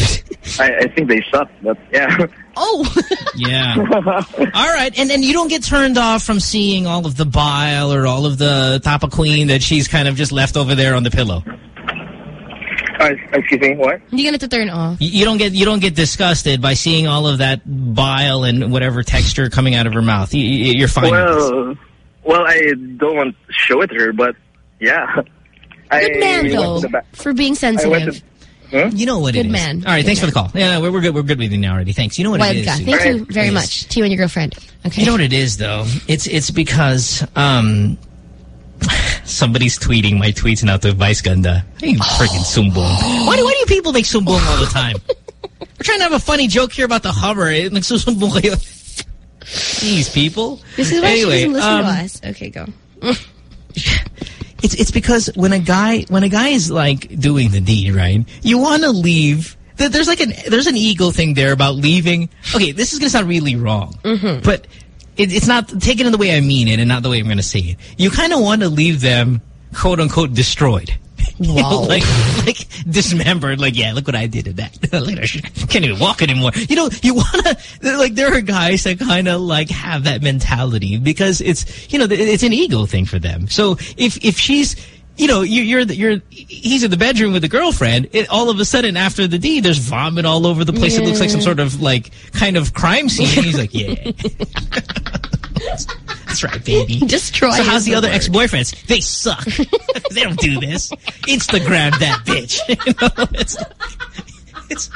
I, I think they suck, but yeah. oh. Yeah. all right, and and you don't get turned off from seeing all of the bile or all of the Tapa Queen that she's kind of just left over there on the pillow. Uh, excuse me, what? Hindi ka na to turn off. You, you don't get you don't get disgusted by seeing all of that bile and whatever texture coming out of her mouth. You, you- you're fine. with this. Well, well, I don't want to show it to her, but yeah. Good man, though, to the ba- for being sensitive. to, You know what Good it is. man. All right, Good thanks for the call. Yeah, we're, we're good. We're good with you now already. Thanks. You know what Wild it is. guy. Susie? Thank you very It is. much to you and your girlfriend. Okay. You know what it is, though? It's it's because um, somebody's tweeting my tweets now to Vice Ganda. Hey, freaking sumbong. Why do, why do you people make sumbong all the time? We're trying to have a funny joke here about the hover. Eh? Nagsusumbong kayo. These people. This is why anyway, she doesn't listen um, to us. Okay, go. It's it's because when a guy when a guy is like doing the deed, right? You want to leave. There's like an there's an ego thing there about leaving. Okay, this is gonna sound really wrong, Mm-hmm. but it, it's not taken in the way I mean it, and not the way I'm gonna say it. You kind of want to leave them quote unquote destroyed. You know, like like dismembered. Like yeah, look what I did to that. can't even walk anymore. You know, you want to like there are guys that kind of like have that mentality because it's you know it's an ego thing for them. So if if she's you know, you, you're the, you're he's in the bedroom with the girlfriend. It, all of a sudden, after the deed, there's vomit all over the place. It looks like some sort of like kind of crime scene. And he's like, yeah, that's right, baby. Destroy So how's the the other ex-boyfriends? They suck. they don't do this. Instagram that bitch. you know, it's, it's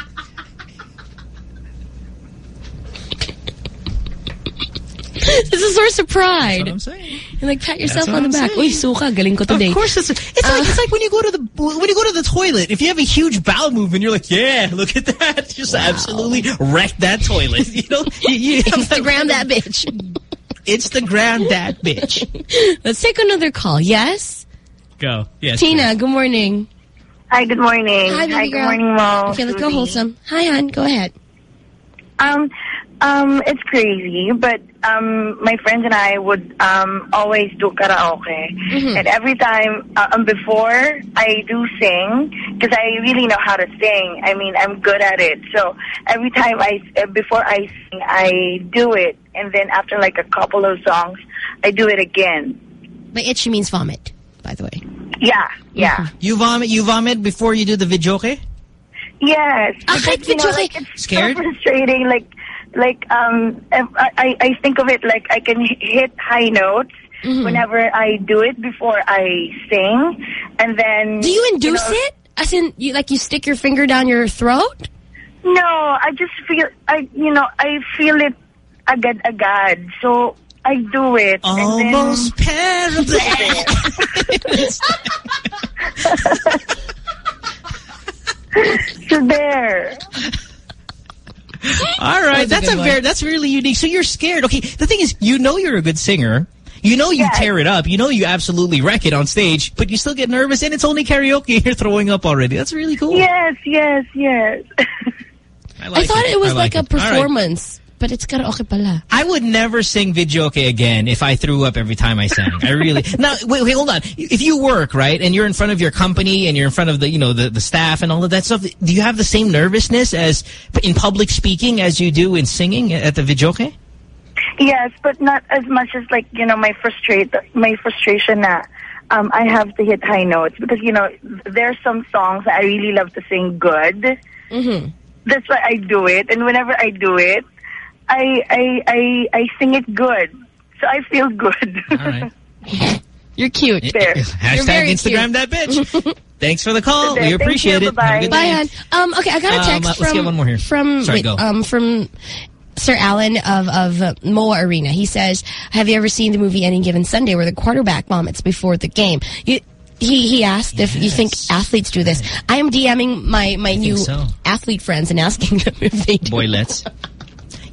It's a source of pride. what I'm saying. And like pat yourself on the I'm back. saying. Uy, suka, galing ko today. Of course, it's it's like it's like when you go to the when you go to the toilet. If you have a huge bowel movement, you're like, yeah, look at that, just absolutely wrecked that toilet. You know, you, you have Instagram that bitch. Instagram that bitch. Let's take another call. Yes? Go. Yes. Tina, good morning. Hi, good morning. Hi, baby Hi, good girl. morning, Mo. Okay, let's go wholesome. Hi, hon. Go ahead. Um, um, it's crazy, but um, my friends and I would um always do karaoke, Mm-hmm. and every time uh, um before I do sing, because I really know how to sing. I mean, I'm good at it. So every time I uh, before I sing, I do it, and then after like a couple of songs, I do it again. By it, she means vomit, by the way. Yeah, yeah. You vomit. You vomit before you do the videoke. Yes. Ah, because, kahit you know, video like, it's Scared? so frustrating. Like, like um, I, I I think of it like I can hit high notes Mm-hmm. whenever I do it before I sing, and then Do you induce know- it? As in, you like you stick your finger down your throat? No, I just feel I you know I feel it agad agad, so I do it. Almost and then, so there. All right, That's a that's a, good one. very that's really unique. So you're scared. Okay, the thing is, you know you're a good singer. You know you Yes. tear it up. You know you absolutely wreck it on stage, but you still get nervous, and it's only karaoke. You're throwing up already. That's really cool. Yes, yes, yes. I, I thought it was like, I a it. All right. performance, but it's karaoke pala. I would never sing videoke again if I threw up every time I sang. I really now wait, wait, hold on. If you work right and you're in front of your company and you're in front of the you know the the staff and all of that stuff, do you have the same nervousness as in public speaking as you do in singing at the videoke? Yes, but not as much as like you know my frustrate my frustration na um, I have to hit high notes because you know there's some songs that I really love to sing good. Mm-hmm. That's why I do it, and whenever I do it, I I I, I sing it good, so I feel good. All right. You're cute. There. Hashtag very Instagram cute. that bitch. Thanks for the call. Thank We you. appreciate it. Have a good Bye, night. Um, okay, I got a Um, text let's from get one more here. from Sorry, wait, go. um from Sir Alan of of uh, MOA Arena. He says, "Have you ever seen the movie Any Given Sunday where the quarterback vomits before the game?" You, he he asked if you think athletes do this. I am DMing my my new so. athlete friends and asking them if they do. Boylets.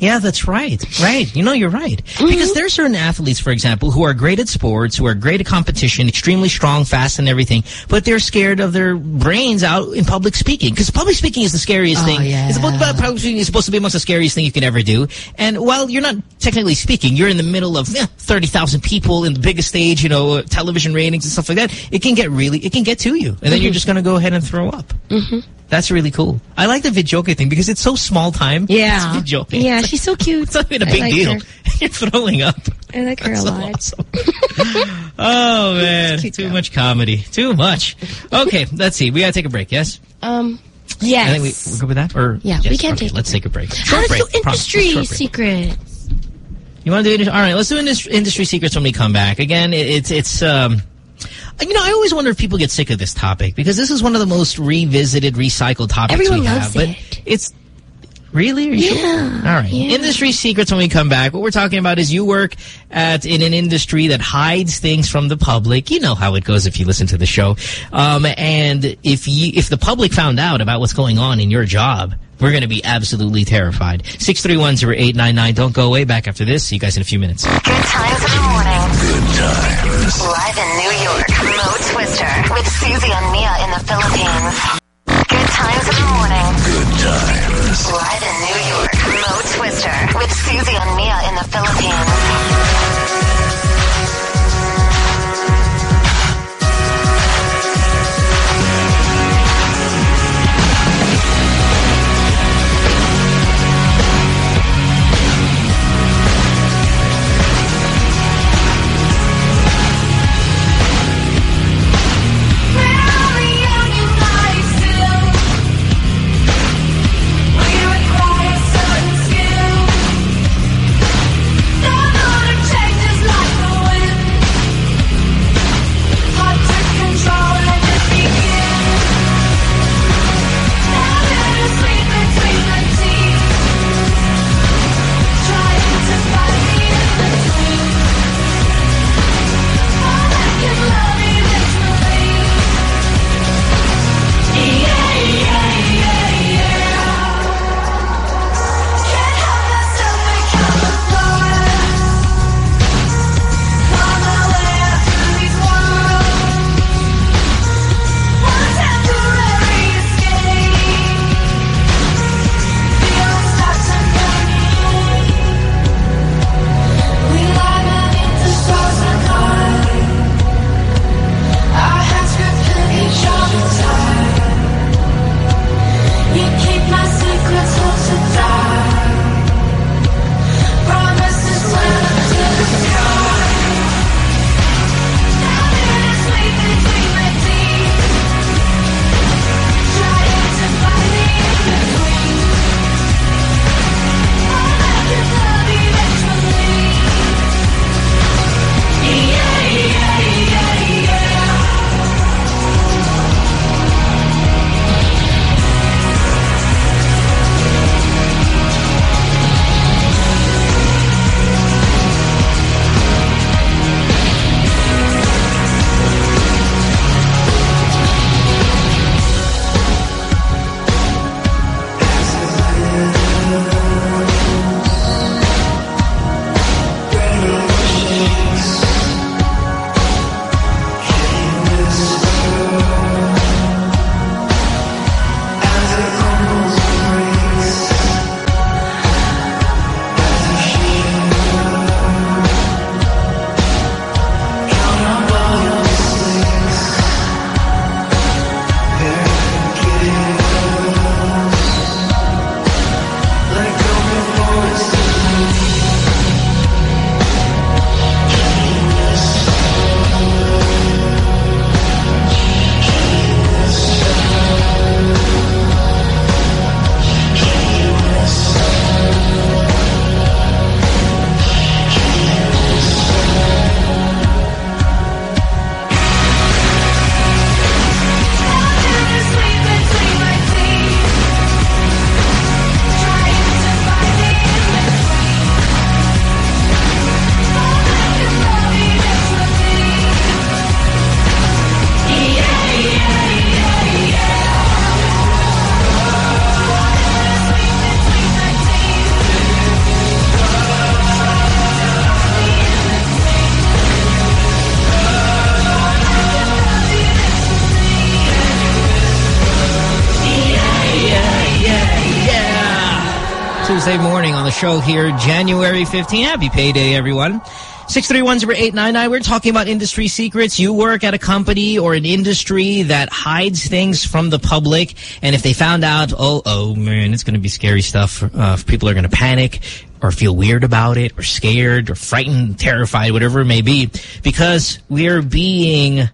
Yeah, that's right. Right. You know, you're right. Mm-hmm. Because there are certain athletes, for example, who are great at sports, who are great at competition, extremely strong, fast, and everything, but they're scared of their brains out in public speaking. Because public speaking is the scariest Oh, thing. yeah. It's supposed, public speaking is supposed to be amongst the scariest thing you can ever do. And while you're not technically speaking, you're in the middle of eh, 30,000 people in the biggest stage, you know, television ratings and stuff like that. It can get really, it can get to you. And then you're Mhm. just going to go ahead and throw up. Mm-hmm. That's really cool. I like the videoke thing because it's so small time. Yeah. It's videoke. Yeah, It's she's so cute. It's not even a big like deal. her. You're throwing up. I like her a That's so lot. Oh, man. Too much comedy. Too much. Okay, let's see. We got to take a break, yes? Um, yes. I think we, we're good with that? Or, Yeah, yes, we can okay, take a Let's take a break. Short do break. Promise. industry secrets. You want to do it? All right, let's do industry, industry secrets when we come back. Again, it, it's it's um, you know, I always wonder if people get sick of this topic because this is one of the most revisited, recycled topics Everyone we loves have. But it. it's really, are you Yeah, sure? All right, yeah. industry secrets when we come back. What we're talking about is you work at in an industry that hides things from the public. You know how it goes if you listen to the show. Um, and if you if the public found out about what's going on in your job. We're going to be absolutely terrified. 631-0899. Don't go away. Back after this. See you guys in a few minutes. Good times in the morning. Good times. Live in New York, Mo Twister with Susie and Mia in the Philippines. Good times in the morning. Good times. Live in New York, Mo Twister with Susie and Mia in the Philippines. Show here, January 15. Happy payday, everyone. 6310899. We're talking about industry secrets. You work at a company or an industry that hides things from the public. And if they found out, oh, oh, man, it's going to be scary stuff. Uh, people are going to panic or feel weird about it or scared or frightened, terrified, whatever it may be. Because we're being...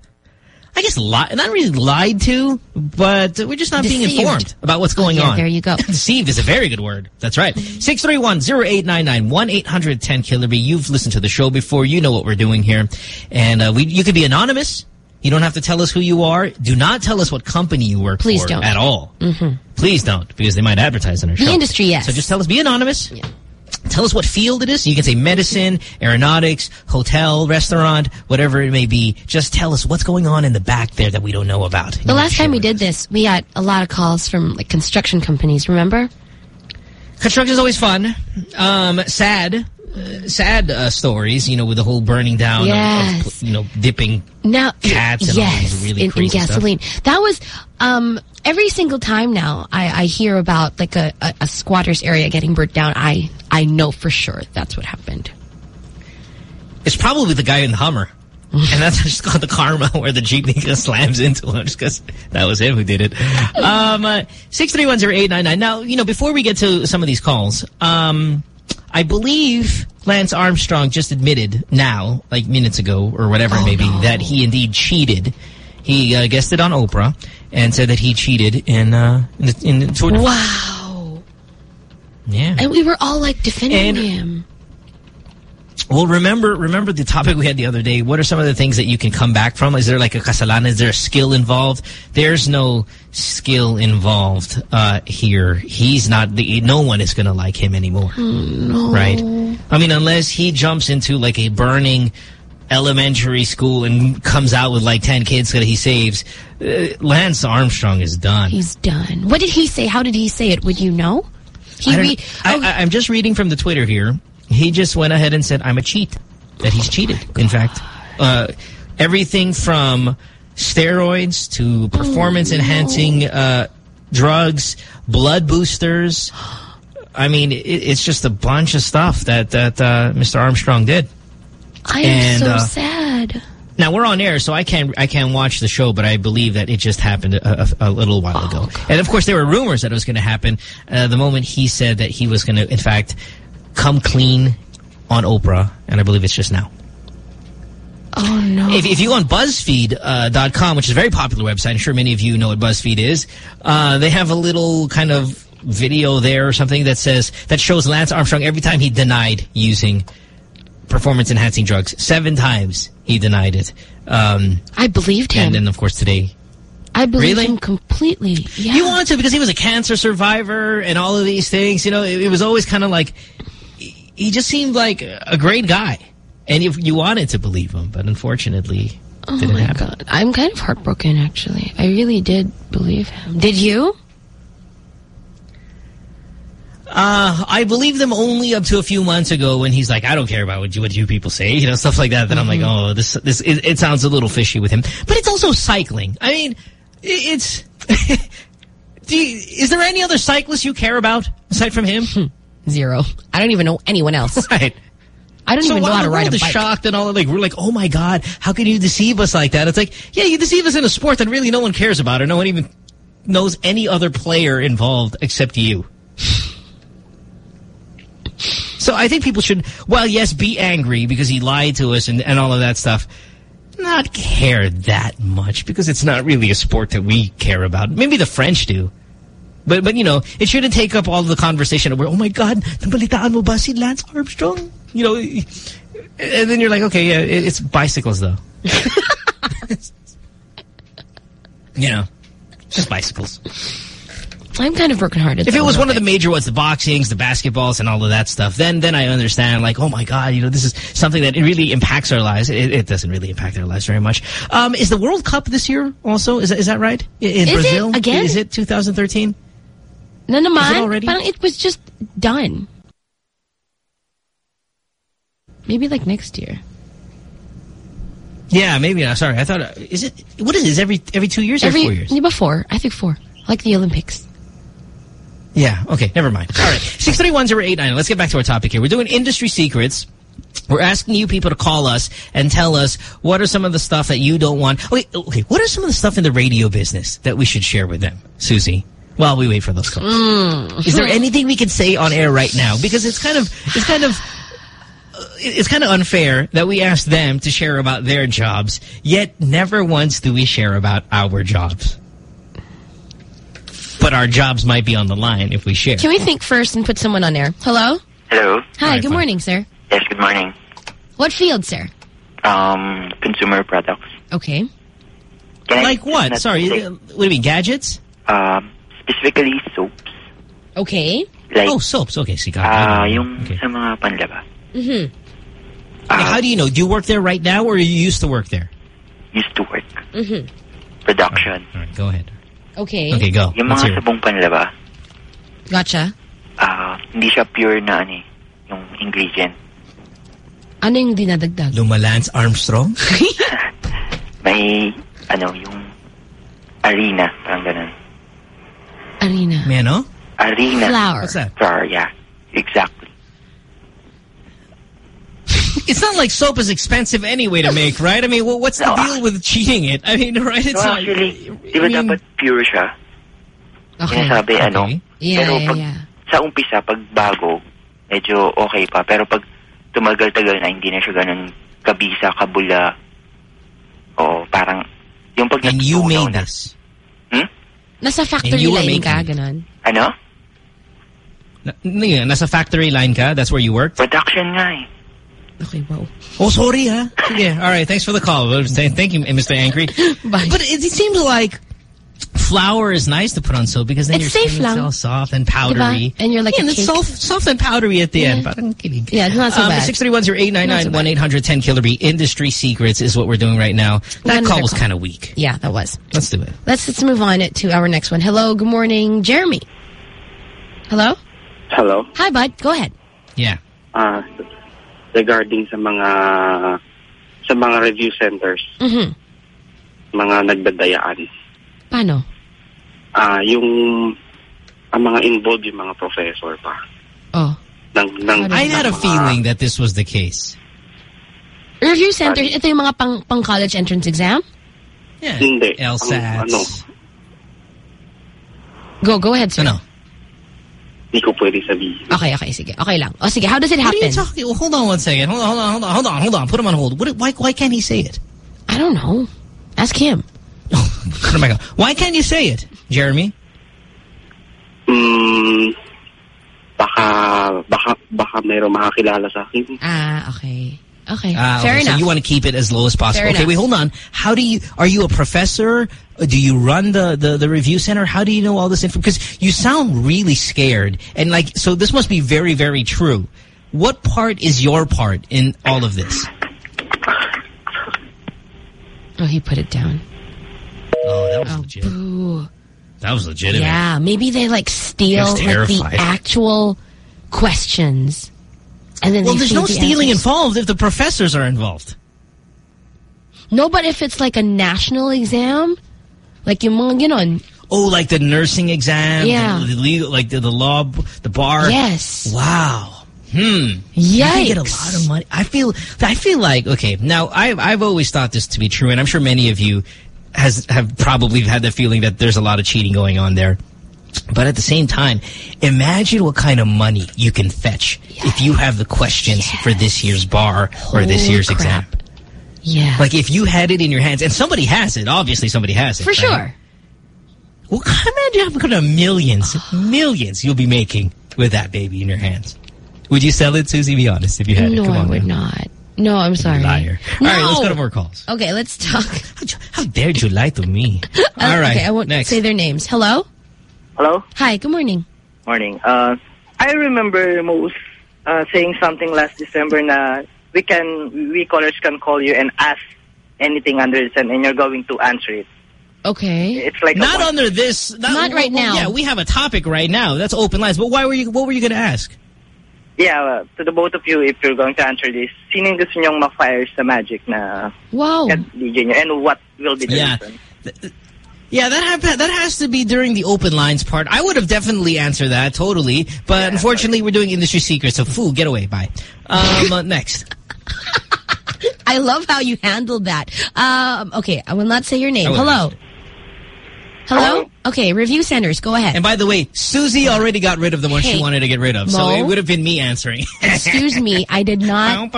I guess li not really lied to, but we're just not being informed about what's going Oh, yeah, on. there you go. Deceived is a very good word. That's right. 631-0899, 1-800-10-KILLER-B. You've listened to the show before. You know what we're doing here. And uh, we, you could be anonymous. You don't have to tell us who you are. Do not tell us what company you work Please for don't. at all. Mm-hmm. Please don't, because they might advertise on our The show. industry, yes. So just tell us, be anonymous. Tell us what field it is. You can say medicine, aeronautics, hotel, restaurant, whatever it may be. Just tell us what's going on in the back there that we don't know about. The last time we did this, we got a lot of calls from like construction companies, remember? Construction is always fun. Um, sad, uh, sad uh, stories, you know, with the whole burning down of- of, Yes. you know, dipping Now, cats and all yes, these really in, in crazy stuff. gasoline. That was um, every single time now I, I hear about like a, a, a squatters area getting burnt down. I I know for sure that's what happened. It's probably the guy in the Hummer. and that's just called the karma where the jeepney just slams into him just because that was him who did it. Um, uh, 6310899. Now, you know, before we get to some of these calls, um, I believe Lance Armstrong just admitted now, like minutes ago or whatever it may be, that he indeed cheated. He uh, guessed it on Oprah and said that he cheated in, uh, in, the, in the Tour de Wow. Yeah. And we were all like defending And- him. Well, remember remember the topic we had the other day. What are some of the things that you can come back from? Is there like a kasalanan? Is there a skill involved? There's no skill involved uh, here. He's not the. No one is going to like him anymore, no. right? I mean, unless he jumps into like a burning elementary school and comes out with like 10 kids that he saves, uh, Lance Armstrong is done. He's done. What did he say? How did he say it? Would you know? He I don't- re- I, oh, I, I'm just reading from the Twitter here. He just went ahead and said, I'm a cheat. That he's cheated. In fact, uh, everything from steroids to performance-enhancing uh, drugs, blood boosters. I mean, it, it's just a bunch of stuff that, that uh, Mr. Armstrong did. I am and, so uh, sad. Now we're on air, so I can't I can't watch the show, but I believe that it just happened a, a, a little while ago. And of course, there were rumors that it was going to happen uh, the moment he said that he was going to, in fact, come clean on Oprah, and I believe it's just now. Oh no! If, if you go on BuzzFeed.com, which is a very popular website, I'm sure many of you know what BuzzFeed is, uh, they have a little kind of video there or something that says that shows Lance Armstrong every time he denied using performance-enhancing drugs. Seven times he denied it. Um, I believed him. and then, of course, today I believe Really? him completely. Yeah. You want to because he was a cancer survivor and all of these things. You know, it, it was always kind of like he he just seemed like a great guy, and you, you wanted to believe him, but unfortunately, Oh didn't my happen. god. I'm kind of heartbroken actually. I really did believe him. Did you? Uh, I believed them only up to a few months ago when he's like, I don't care about what you, what you people say, you know, stuff like that. Then I'm like, oh, this, this, it, it sounds a little fishy with him. But it's also cycling. I mean, i- it's, do you, is there any other cyclist you care about aside from him? Zero. I don't even know anyone else. Right. I don't so even know how to ride a bike. shocked and all, like we're like, oh my god, how can you deceive us like that? It's like, yeah, you deceive us in a sport that really no one cares about, or no one even knows any other player involved except you. So I think people should, well, yes, be angry because he lied to us and, and all of that stuff. Not care that much because it's not really a sport that we care about. Maybe the French do. But, but you know, it shouldn't take up all the conversation where, oh my God, nabalitaan mo ba si Lance Armstrong? You know, and then you're like, okay, yeah, it, it's bicycles though. you know, just bicycles. I'm kind of brokenhearted. If it was one of the major ones, the boxings, the basketballs, and all of that stuff, then then I understand. Like, oh my god, you know, this is something that it really impacts our lives. It, it doesn't really impact our lives very much. Um, is the World Cup this year also? Is that, is that right? In Is it? Brazil Again? Is it 2013? bit. No. Is it already? It was just done. Maybe like next year. Yeah, maybe. Sorry, I thought. Uh, is it? What is it? Is every every two years or Every four years? four. I think four. Like the Olympics. Yeah, okay, never mind. All right, 631-0899. Let's get back to our topic here. We're doing industry secrets. We're asking you people to call us and tell us what are some of the stuff that you don't want. Okay, okay, what are some of the stuff in the radio business that we should share with them, Susie? While we wait for those calls. Mm. Is there anything we can say on air right now? Because it's kind of, it's kind of, it's kind of unfair that we ask them to share about their jobs, yet never once do we share about our jobs. But our jobs might be on the line if we share. Can we think first and put someone on air? Hello? Hello. Hi, good morning, sir. Yes, good morning. What field, sir? Um, consumer products. Okay. Can I- like what? Sorry, say- uh, what do you mean, gadgets? Um, specifically soaps. Okay. Like, oh, soaps. Okay, see, got it. Ah, yung sa mga panlaba. Mm-hmm. Yeah, how do you know? Do you work there right now or you used to work there? Used to work. Mm-hmm. Production. All right, go ahead. Okay. Okay, go. Yung mga sabong panlaba, Gotcha. ah, hindi siya pure na ano eh, yung ingredient. Ano yung dinadagdag? Lumalance Armstrong? May, ano, yung arena, parang ganun. Arena. May ano? Arena. Flour. What's that? Flour, yeah. Exactly. It's not like soap is expensive anyway to make, right? I mean, wha- what's the deal with cheating it? I mean, right? It's No, not. actually, di ba dapat pure siya? Okay. Sinasabi, ano? Yeah, pero yeah, pag, yeah. sa umpisa, pag bago, medyo okay pa. Pero pag tumagal-tagal na, hindi na siya ganun kabisa, kabula. O parang, yung pag And you natutunaw made na. this. Nasa factory you were line making ka, it. ganon. Ano? Na, na- nasa factory line ka? That's where you worked? Production nga eh. Okay, wow. Oh, sorry, huh? Yeah, all right. Thanks for the call. Thank you, Mr. Angry. Bye. But it, it seems like flour is nice to put on soap because then It's your safe skin is all soft and powdery. Diba? And you're like yeah, a and it's soft, soft and powdery at the end. Yeah. Parang kilig. Yeah, it's not so um, bad. 631-0899, 1-800-10 Killer Industry Secrets is what we're doing right now. That Another call was kind of weak. Yeah, that was. Let's do it. Let's let's move on to our next one. Hello, good morning, Jeremy. Hello? Hello. Hi, bud. Go ahead. Yeah. Ah, regarding sa mga sa mga review centers, Mm-hmm. mga nagdadayaan. Paano? Ah, yung ang mga involved yung mga professor pa. Oh. Ng, ng, I had a mga- feeling that this was the case. Review center, ito yung mga pang, pang college entrance exam? Yeah. Hindi. LSATs. Ang, ano, Go, go ahead, sir. No. Hindi ko pwede sabihin. Okay, okay, sige. Okay lang. O sige, how does it happen? What are happen? you talking? Well, hold on one second. Hold on, hold on, hold on, hold on, hold on. Put him on hold. What, why, why can't he say it? I don't know. Ask him. What am I going? Why can't you say it, Jeremy? Hmm, baka, baka, baka mayroong makakilala sa akin. Ah, okay. Okay, Ah, fair okay, enough. So you want to keep it as low as possible. Fair okay, enough. wait, hold on. How do you? Are you a professor? Uh, Do you run the the, the review center? How do you know all this info? Because you sound really scared, and like, so this must be very, very true. What part is your part in all of this? Oh, he put it down. Oh, that was legit. Boo. That was legitimate. Yeah, maybe they like steal like the actual questions. And then Well, there's no the stealing answers. involved if the professors are involved. No, but if it's like a national exam, like yung mga ganon. Oh, like the nursing exam, Yeah. the, the legal, like the, the law, the bar. Yes. Wow. Hmm. You can get a lot of money. I feel. I feel like okay. Now, I've I've always thought this to be true, and I'm sure many of you has have probably had the feeling that there's a lot of cheating going on there. But at the same time, imagine what kind of money you can fetch if you have the questions for this year's bar or this year's crap. exam. Yeah. Like if you had it in your hands, and somebody has it, obviously somebody has it. For right? sure. Well, imagine how kind of millions, millions you'll be making with that baby in your hands. Would you sell it, Susie? Be honest, if you had no, it. Come I would now. not. No, I'm sorry. Liar. No. All right, let's go to more calls. Okay, let's talk. How dare you lie to me? Uh, All right, Okay, I won't next. say their names. Hello? Hello? Hi, good morning. Morning. Uh, I remember Moose uh, saying something last December na we can, we callers can call you and ask anything under the sun and you're going to answer it. Okay. It's like Not under this. Not not right well, now. Yeah, we have a topic right now. That's open lines. But why were you? What were you going to ask? Yeah, uh, to the both of you, if you're going to answer this, sino yung gusto nyong ma-fire sa Magic na Wow. at DJ nyo and what will be the Yeah. reason? Yeah, that hap that has to be during the open lines part. I would have definitely answered that totally, but unfortunately, we're doing industry secrets. So, foo, get away. Bye. Um, uh, next. I love how you handled that. Um, okay, I will not say your name. I will. Hello. Hello? Okay, review centers. Go ahead. And by the way, Susie already got rid of the one she wanted to get rid of, so it would have been me answering. Excuse me, I did not.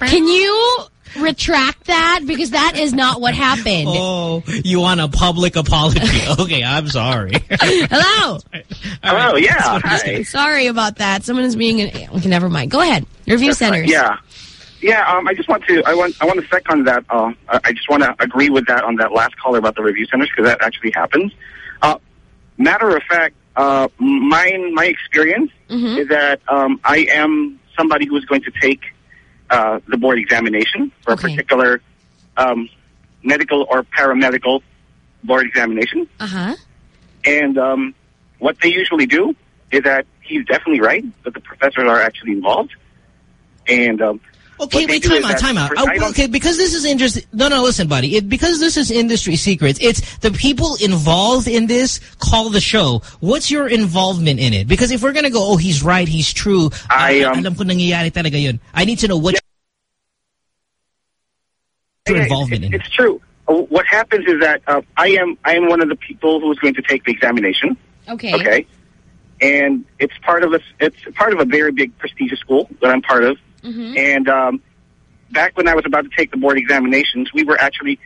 Can you retract that? Because that is not what happened. Oh, you want a public apology? Okay, I'm sorry. Hello. Hello, yeah, hi. Sorry about that. Someone is being an... Okay, never mind. Go ahead. Review That's fine. centers. Yeah. Yeah, um, I just want to, I want, I want to second that. Uh, I I just want to agree with that on that last caller about the review centers because that actually happens. Uh, matter of fact, uh, mine, my experience Mm-hmm. is that um, I am somebody who is going to take uh, the board examination for a particular um, medical or paramedical board examination. Uh-huh. And um, what they usually do is that he's definitely right that the professors are actually involved. And um, Okay, wait, time out, time out. for- Oh, I okay, because this is interesting. No, no, listen, buddy. It, because this is industry secrets, it's the people involved in this call the show. What's your involvement in it? Because if we're going to go, oh, he's right, he's true. I, ah, um, alam ko nangyayari talaga yun. I need to know what your Yeah, involvement in it. It's true. Uh, What happens is that uh, I am I am one of the people who is going to take the examination. Okay. Okay. And it's part of a it's part of a very big prestigious school that I'm part of. Mm-hmm. And um, back when I was about to take the board examinations, we were actually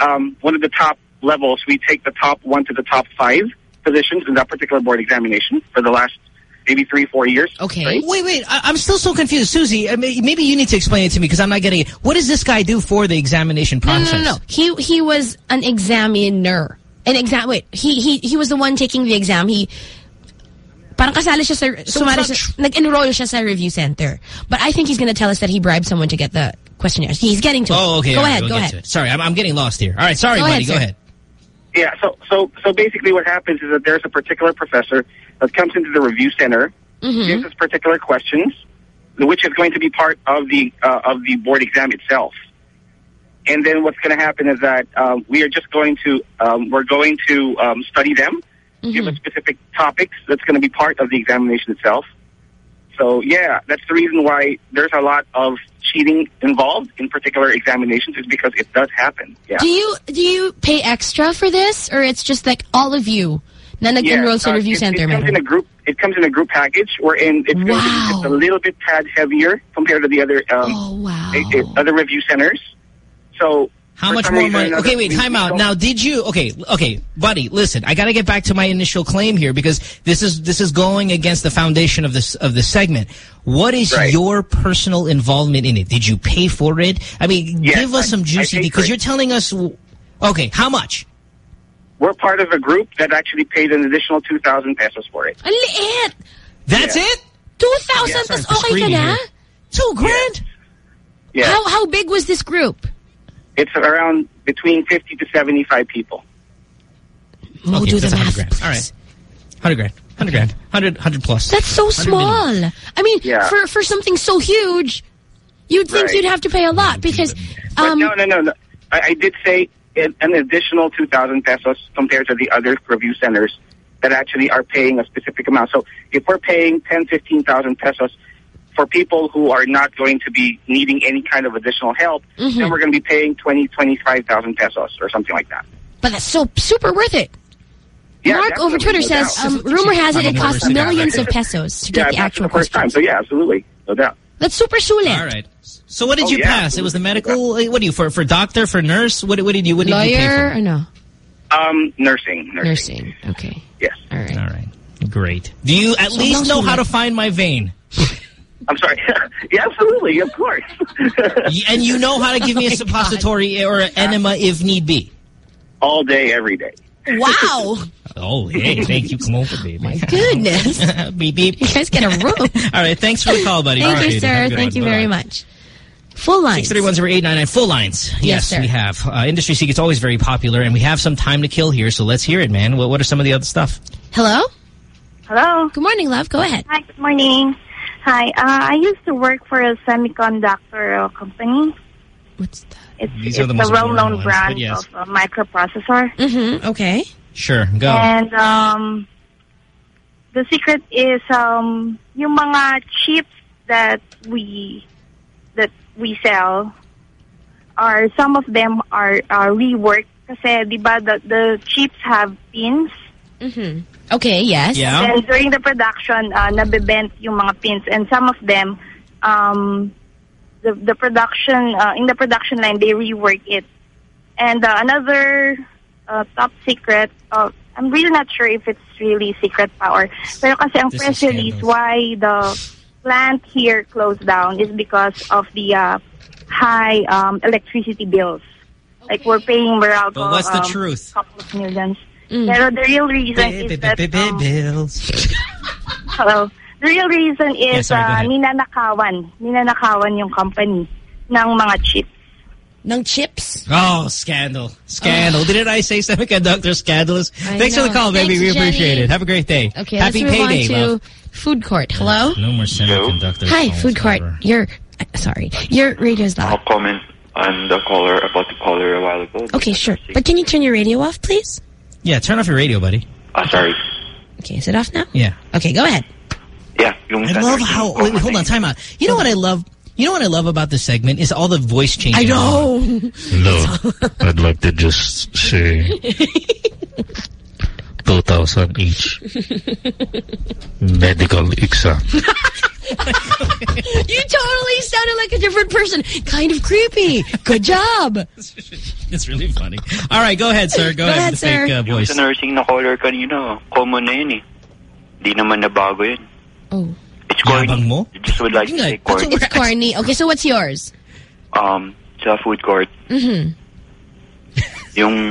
um, one of the top levels. We take the top one to the top five positions in that particular board examination for the last maybe three, four years. Okay. Wait, wait. I, I'm still so confused. Susie, I mean, maybe you need to explain it to me because I'm not getting it. What does this guy do for the examination No, process? no, no, no. He he was an examiner. An exam. Wait, he he he was the one taking the exam. He parang kasali siya sa sumali siya, nag-enroll siya sa review center. But I think he's going to tell us that he bribed someone to get the questionnaires. He's getting to it. Oh, okay. Go all right, ahead. we'll Go ahead. Sorry, I'm, I'm getting lost here. All right, sorry, Go buddy. ahead, go sir. ahead. Yeah, so so so basically what happens is that there's a particular professor that comes into the review center, Mm-hmm. gives us particular questions, which is going to be part of the uh, of the board exam itself. And then what's going to happen is that um, we are just going to um, we're going to um, study them, give us specific topics that's going to be part of the examination itself. So yeah, that's the reason why there's a lot of cheating involved in particular examinations is because it does happen. Yeah. Do you do you pay extra for this, or it's just like all of you na nag-enroll sa uh, review it, center? It comes in a group. It comes in a group package, wherein it's going to be just a little bit tad heavier compared to the other um, oh, wow. other review centers. So How much more money? Okay, wait, we- time out. Now, did you? Okay, okay, buddy, listen. I got to get back to my initial claim here because this is this is going against the foundation of this of this segment. What is your personal involvement in it? Did you pay for it? I mean, Yes, give us I- some juicy because you're telling us. Okay, how much? We're part of a group that actually paid an additional two thousand pesos for it. Ang! That's Yeah. it? 2,000 Yeah, tas okay ka na? Two grand? Yeah, How, how big was this group? It's around between fifty to seventy-five people. Mo, okay, do the that's 100 math, grand. All right. 100 grand. 100 grand. 100, 100 plus. That's so 100 million. small. I mean, Yeah. for, for something so huge, you'd think Right. you'd have to pay a lot because... Um, no, no, no, no. I, I did say an an additional 2,000 pesos compared to the other review centers that actually are paying a specific amount. So if we're paying 10, 15,000 pesos for people who are not going to be needing any kind of additional help, Mhm. then we're going to be paying 20, 25,000 pesos or something like that. But that's so super worth it. Yeah, Mark over Twitter no says, um, rumor has it it costs millions of pesos to get yeah, the actual the first time. So yeah, absolutely. No doubt. That's super sulit. All right. So what did Oh, you yeah, pass? It was the medical. uh, What do you for for doctor for nurse? What what did you what did you pay Lawyer for? or no? Um, nursing. Nursing. Okay. Yes. All right. All right. Great. Do you at So least know how to find my vein? I'm sorry. yeah, absolutely. Of course. And you know how to give me a suppository or an enema if need be. All day, every day. Wow. Oh, hey, thank you. Come over, baby. My goodness. beep, beep. You guys get a room. All right, thanks for the call, buddy. Thank Appreciate you, it. Have a sir. Thank you very Bye-bye. much. Full lines. 631 full lines. Yes, sir. we have. Uh, Industry Secret's always very popular, and we have some time to kill here, so let's hear it, man. What, what are some of the other stuff? Hello? Hello. Good morning, love. Go ahead. Hi, good morning. Hi, uh, I used to work for a semiconductor uh, company. What's that? It's, These it's are the a most well-known ones, brand yes. of a microprocessor. Mm-hmm. Okay. Sure, go. And um, the secret is um, yung mga chips that we that we sell are some of them are are reworked kasi 'di ba the, the chips have pins. Mm-hmm. Okay, yes. Yeah. And during the production, uh, nabebent yung mga pins and some of them um, the the production uh, in the production line they rework it. And uh, another uh, top secret uh, I'm really not sure if it's really secret power. Pero kasi ang This press is release why the plant here closed down is because of the uh, high um, electricity bills. Like we're paying Meralco But what's the um, truth? couple of millions. Pero the real reason is that um, Bills. Hello. The real reason Yeah, is sorry, go uh, ahead. ninanakawan. Ninanakawan yung company ng mga chips. Ng chips? Oh, scandal. Scandal. Didn't I say semiconductor scandalous? I Thanks for the call, baby. Thanks, we Jenny. appreciate it. Have a great day. Okay, Happy let's move payday, on to love. food court. Hello? No more semiconductor Hi, calls, food court. ever. Your, uh, sorry, your radio's I'll comment on the caller about the caller a while ago. Okay, sure. But can you turn your radio off, please? Yeah, turn off your radio, buddy. Ah, sorry. Okay, is it off now? Yeah. Okay, go ahead. Yeah, yung I love how. Wait, hold on, time out. You know what I love? You know what I love about this segment is all the voice changing. I know. Hello. I'd like to just say 2,000 each. Medical exam. you totally sounded like a different person. Kind of creepy. Good job. It's really funny. All right, go ahead, sir. Go, Go ahead ahead, with the fake sir. uh, Yung sa nursing na caller kanina, common na yun eh. Di naman nabago yun. Oh. It's corny. mo? Just would like to say corny. It's corny. Okay, so what's yours? Um, sa food court, Mm-hmm. yung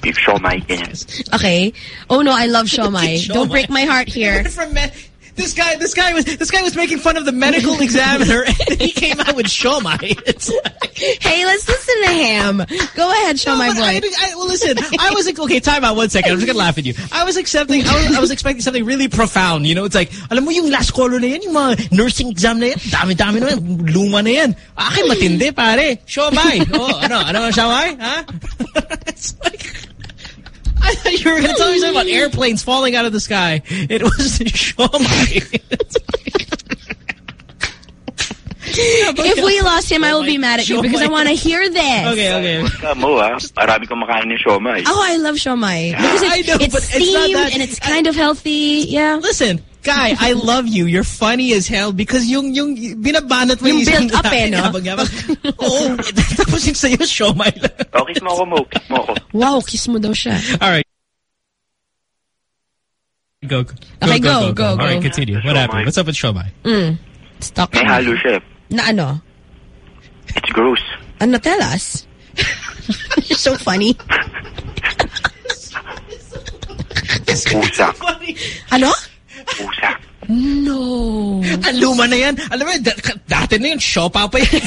beef siomai, ganyan. Okay. Oh no, I love shomai. Shomai. Don't break my heart here. From me- this guy, this guy was this guy was making fun of the medical examiner, and he came out with shomai. It's like, Hey, let's listen to Ham. Go ahead, shomai I, boy. I, well, listen, I was like, okay, time out one second. I'm just gonna laugh at you. I was accepting, I was, I was expecting something really profound. You know, it's like, alam mo yung last caller na yan, yung mga nursing exam na yan, dami-dami na yan, luma na yan. Akin matindi, pare. Shomai. Oh, ano, ano shomai? Huh? I thought you were going to tell me something about airplanes falling out of the sky. It was shomai. If we lost him, I will be mad at you because I want to hear this. Okay, okay. Ka mo ah, marami kumakain ng siomai. Oh, I love shomai because I it's, know, it's but it's not steamed that- and it's kind of healthy. Yeah. Listen, guy, I love you. You're funny as hell because yung yung binabanat mo Yung isang built up eh, no? yabang-yabang. Oo. Tapos yung sa'yo, show my Oh, kiss mo ako mo, kiss mo ako. Wow, kiss mo daw siya. All right. Go, go, Okay, go, go, All go. right, continue. What happened? What's up with Shomai? Mm. Stop. May halo siya. Na ano? It's gross. Ano, tell us. You're so funny. Pusa. Ano? Pusa. No. Ang luma na yan. Alam mo, da- dati na yun, Shopa pa yan.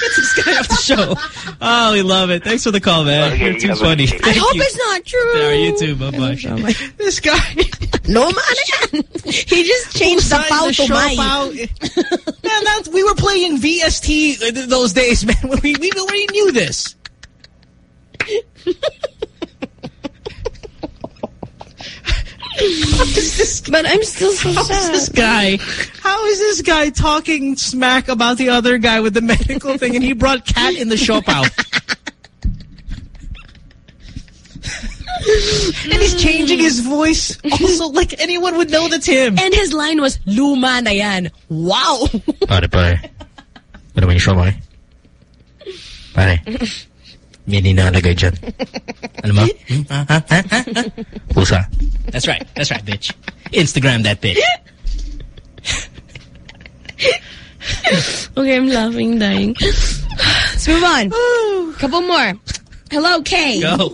Get this guy off the show. Get this guy off the show. Oh, we love it. Thanks for the call, man. Okay, You're too funny. good day. I hope you. it's not true. There, you too. Bye-bye. This guy. No man. He just changed the Signed to show my. pow. man, that's, we were playing VST those days, man. We, we already knew this. How is this But I'm still so How is sad. this guy? How is this guy talking smack about the other guy with the medical thing, and he brought cat in the shop out? and he's changing his voice, also like anyone would know that's him. And his line was, luma na yan. Wow. Pare, pare. Ano naman yung siomai? Pare. May ninalagay dyan. Alam mo? Hmm? Ha? Ha? Ha? Ha? Ha? Pusa. That's right. That's right, bitch. Instagram that bitch. Okay, I'm laughing, dying. Let's move on. Couple more. Hello, Kay. Go.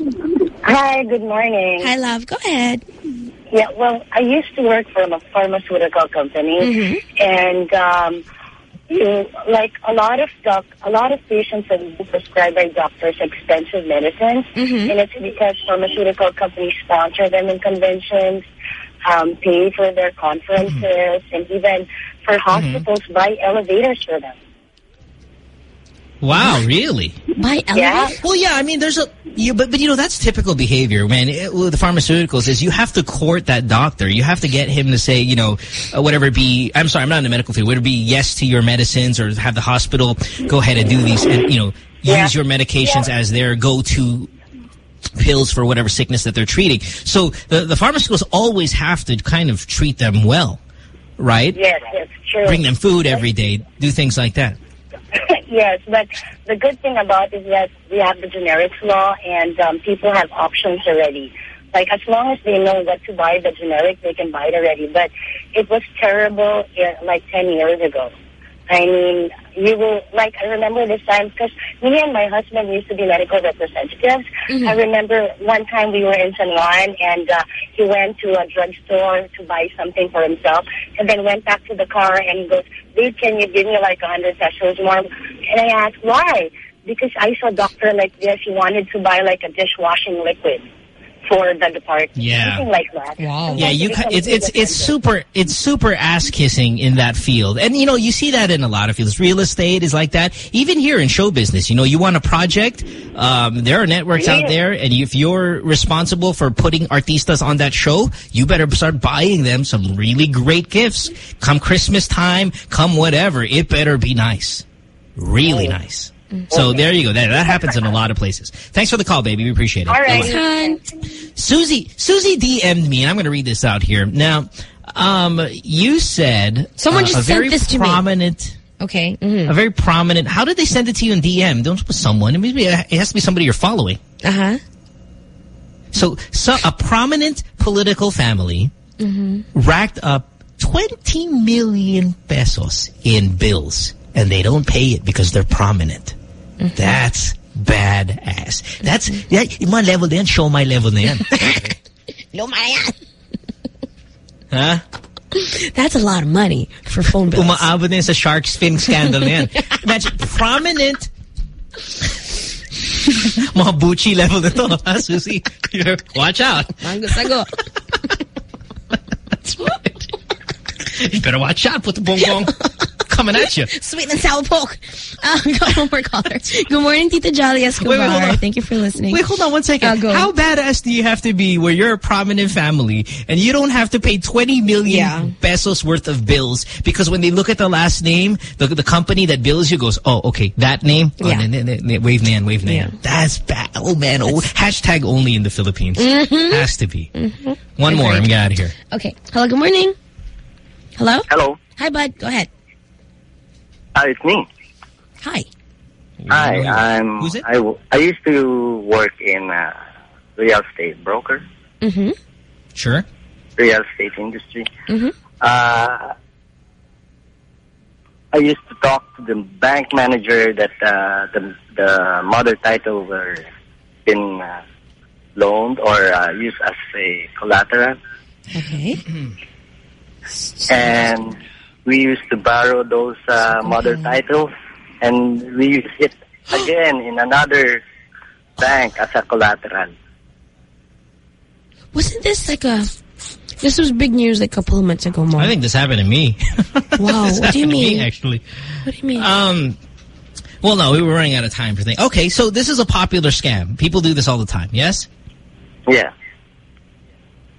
Hi, good morning. Hi, love. Go ahead. Yeah, well, I used to work for a pharmaceutical company, Mhm. and um, you, like a lot of doc, a lot of patients are prescribed by doctors expensive medicines, Mhm. and it's because pharmaceutical companies sponsor them in conventions, um, pay for their conferences, and even for hospitals buy elevators for them. Wow, really? By elevator? Well, yeah, I mean, there's a, you, but, but you know, that's typical behavior, man. It, with the pharmaceuticals is you have to court that doctor. You have to get him to say, you know, uh, whatever be, I'm sorry, I'm not in the medical field, would it be yes to your medicines or have the hospital go ahead and do these and, you know, use your medications as their go-to pills for whatever sickness that they're treating. So the, the pharmaceuticals always have to kind of treat them well, right? Yes, yes, true. Bring them food every day, do things like that. Yes, but the good thing about is that we have the generics law and um, people have options already. Like as long as they know what to buy the generic, they can buy it already. But it was terrible uh, like 10 years ago. I mean, you will, like, I remember this time, because me and my husband used to be medical representatives. I remember one time we were in San Juan, and uh, he went to a drugstore to buy something for himself, and then went back to the car, and he goes, babe, can you give me like a 100 pesos more? And I asked, why? Because I saw a doctor like this, he wanted to buy like a dishwashing liquid for the department. Yeah. Something like that. And Yeah, you. he ca- It's it's it's super. It's super ass kissing in that field, and you know you see that in a lot of fields. Real estate is like that. Even here in show business, you know, you want a project. Um, there are networks out there, and if you're responsible for putting artistas on that show, you better start buying them some really great gifts. Come Christmas time, come whatever, it better be nice, really nice. So there you go. That that happens in a lot of places. Thanks for the call, baby. We appreciate it. All right. Susie, Susie DM'd me, and I'm going to read this out here. Now, um, you said Someone uh, just a sent very this to me. prominent, Okay. mhm. a very prominent. How did they send it to you in DM? Don't put someone. It, must be, it has to be somebody you're following. Uh-huh. So, so a prominent political family Mm-hmm. racked up 20 million pesos in bills, and they don't pay it because they're prominent. Mm-hmm. That's badass. That's yeah, yung mga level na yan, show my level na yan. Lumayan. huh? That's a lot of money for phone bills. Umaabot na yun sa shark fin scandal na yan. Imagine, prominent mga Bucci level na to, ha, Susie? Watch out. Mango sago. That's right. You better watch out. Put the bongbong coming at you. Sweet and sour pork. Uh, got one more caller. Good morning, Tita Jolly Escobar. Wait, wait, hold on. Thank you for listening. Wait, hold on one second. Uh, go. How badass do you have to be where you're a prominent family and you don't have to pay 20 million Yeah. pesos worth of bills because when they look at the last name, the, the company that bills you goes, oh, okay, that name? Oh, Yeah. wave nan, wave nan. Yeah. That's bad. Oh, man. Oh, hashtag only in the Philippines. Mhm. Has to be. Mhm. One more Agreed. and get out of here. Okay. Hello, good morning. Hello? Hello. Hi, bud. Go ahead. Hi, it's me. Hi. Hi, I'm. Who's it? I, I used to work in uh, real estate broker, Mm-hmm. Sure. real estate industry. Mm-hmm. Uh, I used to talk to the bank manager that uh, the the mother title were been uh, loaned or uh, used as a collateral, Okay. and we used to borrow those uh, mother titles, and we used it again in another bank as a collateral. Wasn't this like a... This was big news like a couple of months ago, Mom. I think this happened to me. Wow, what do you happened to me, mean? actually. What do you mean? Um, well, no, we were running out of time for things. Okay, so this is a popular scam. People do this all the time, yes? Yeah.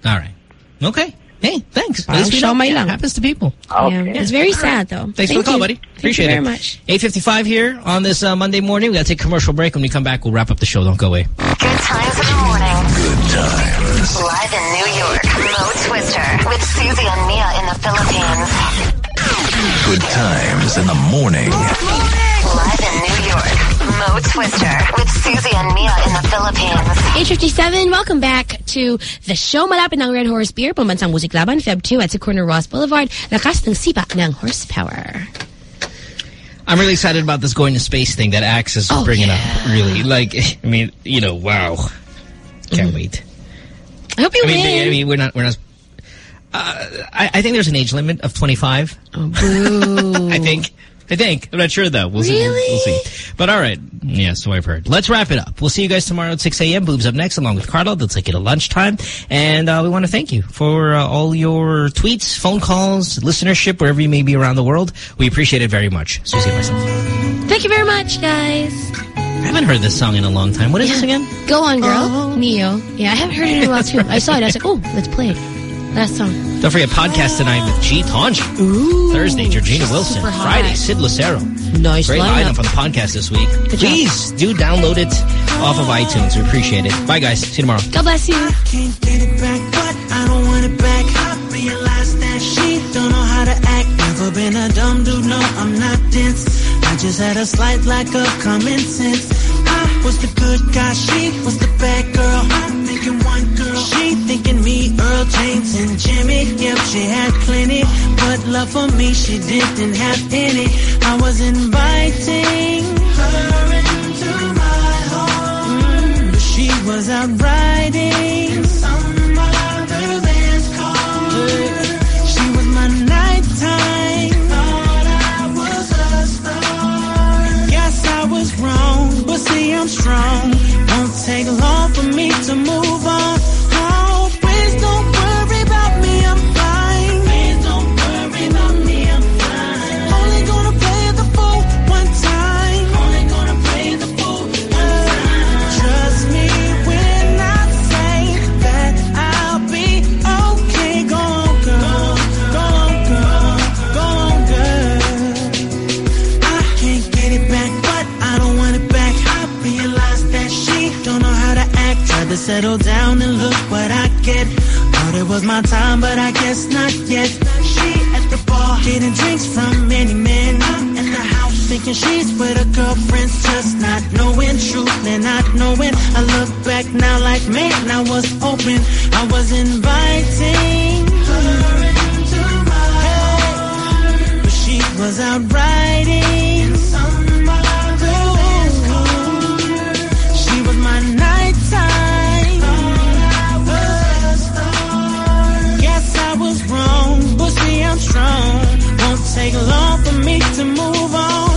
All right. Okay. Hey, thanks. Parang At least we show know. may Yeah, happens to people. Yeah. It's very sad, though. Thanks Thank for the call, you. buddy. Thank Appreciate you very it. much. 8.55 here on this uh, Monday morning. We got to take a commercial break. When we come back, we'll wrap up the show. Don't go away. Good times in the morning. Good times. Live in New York, Mo Twister with Susie and Mia in the Philippines. Good times in the morning. Live in New York, Mo Twister with Susie and Mia in the Philippines. 857, welcome back to the show. Malapit ng Red Horse Beer, Pambansang Muziklaban, Feb 2 at sa Corner Roxas Boulevard. Lakas ng sipa ng horsepower. I'm really excited about this going to space thing that Axe is Oh, bringing up. Really. Like, I mean, you know, wow. Can't wait. I hope you I mean, win. I mean, we're not, we're not, uh, I, I think there's an age limit of 25. Oh, boo. I think. I think. I'm not sure, though. We'll see. We'll, we'll see. But all right. Yeah, so I've heard. Let's wrap it up. We'll see you guys tomorrow at 6 a.m. Boobs up next, along with Carlo. They'll take it at lunchtime. And uh, we want to thank you for uh, all your tweets, phone calls, listenership, wherever you may be around the world. We appreciate it very much. Susie and myself. Thank you very much, guys. I haven't heard this song in a long time. What is this again? Go on, girl. Ne-Yo. Yeah, I haven't heard it in a while too. I saw it. I was like, oh, let's play it. Last song. Don't forget podcast tonight with G Toengi. Thursday, Georgina Wilson. Friday, Sid Lucero. Nice Great lineup. lineup on the podcast this week. Good job. Please do download it off of iTunes. We appreciate it. Bye, guys. See you tomorrow. God bless you. Can't get it back, but I don't want it back. I realize that she don't know how to act. Never been a dumb dude, no, I'm not dense. I just had a slight lack of common sense. I was the good guy, she was the bad girl. I'm thinking one girl, she thinking me, Earl James and Jimmy. Yep, she had plenty, but love for me she didn't have any. I was inviting her into my home, but she was out riding some other. She was my nighttime. Thought I was a star. Guess I was wrong, but see I'm strong. Won't take long for me to move on. Settle down and look what I get. Thought it was my time, but I guess not yet. She at the bar, getting drinks from many men. I'm in the house thinking she's with her girlfriends, just not knowing truth and not knowing. I look back now like man, I was open. I was inviting her into my heart, but she was out riding take a long for me to move on.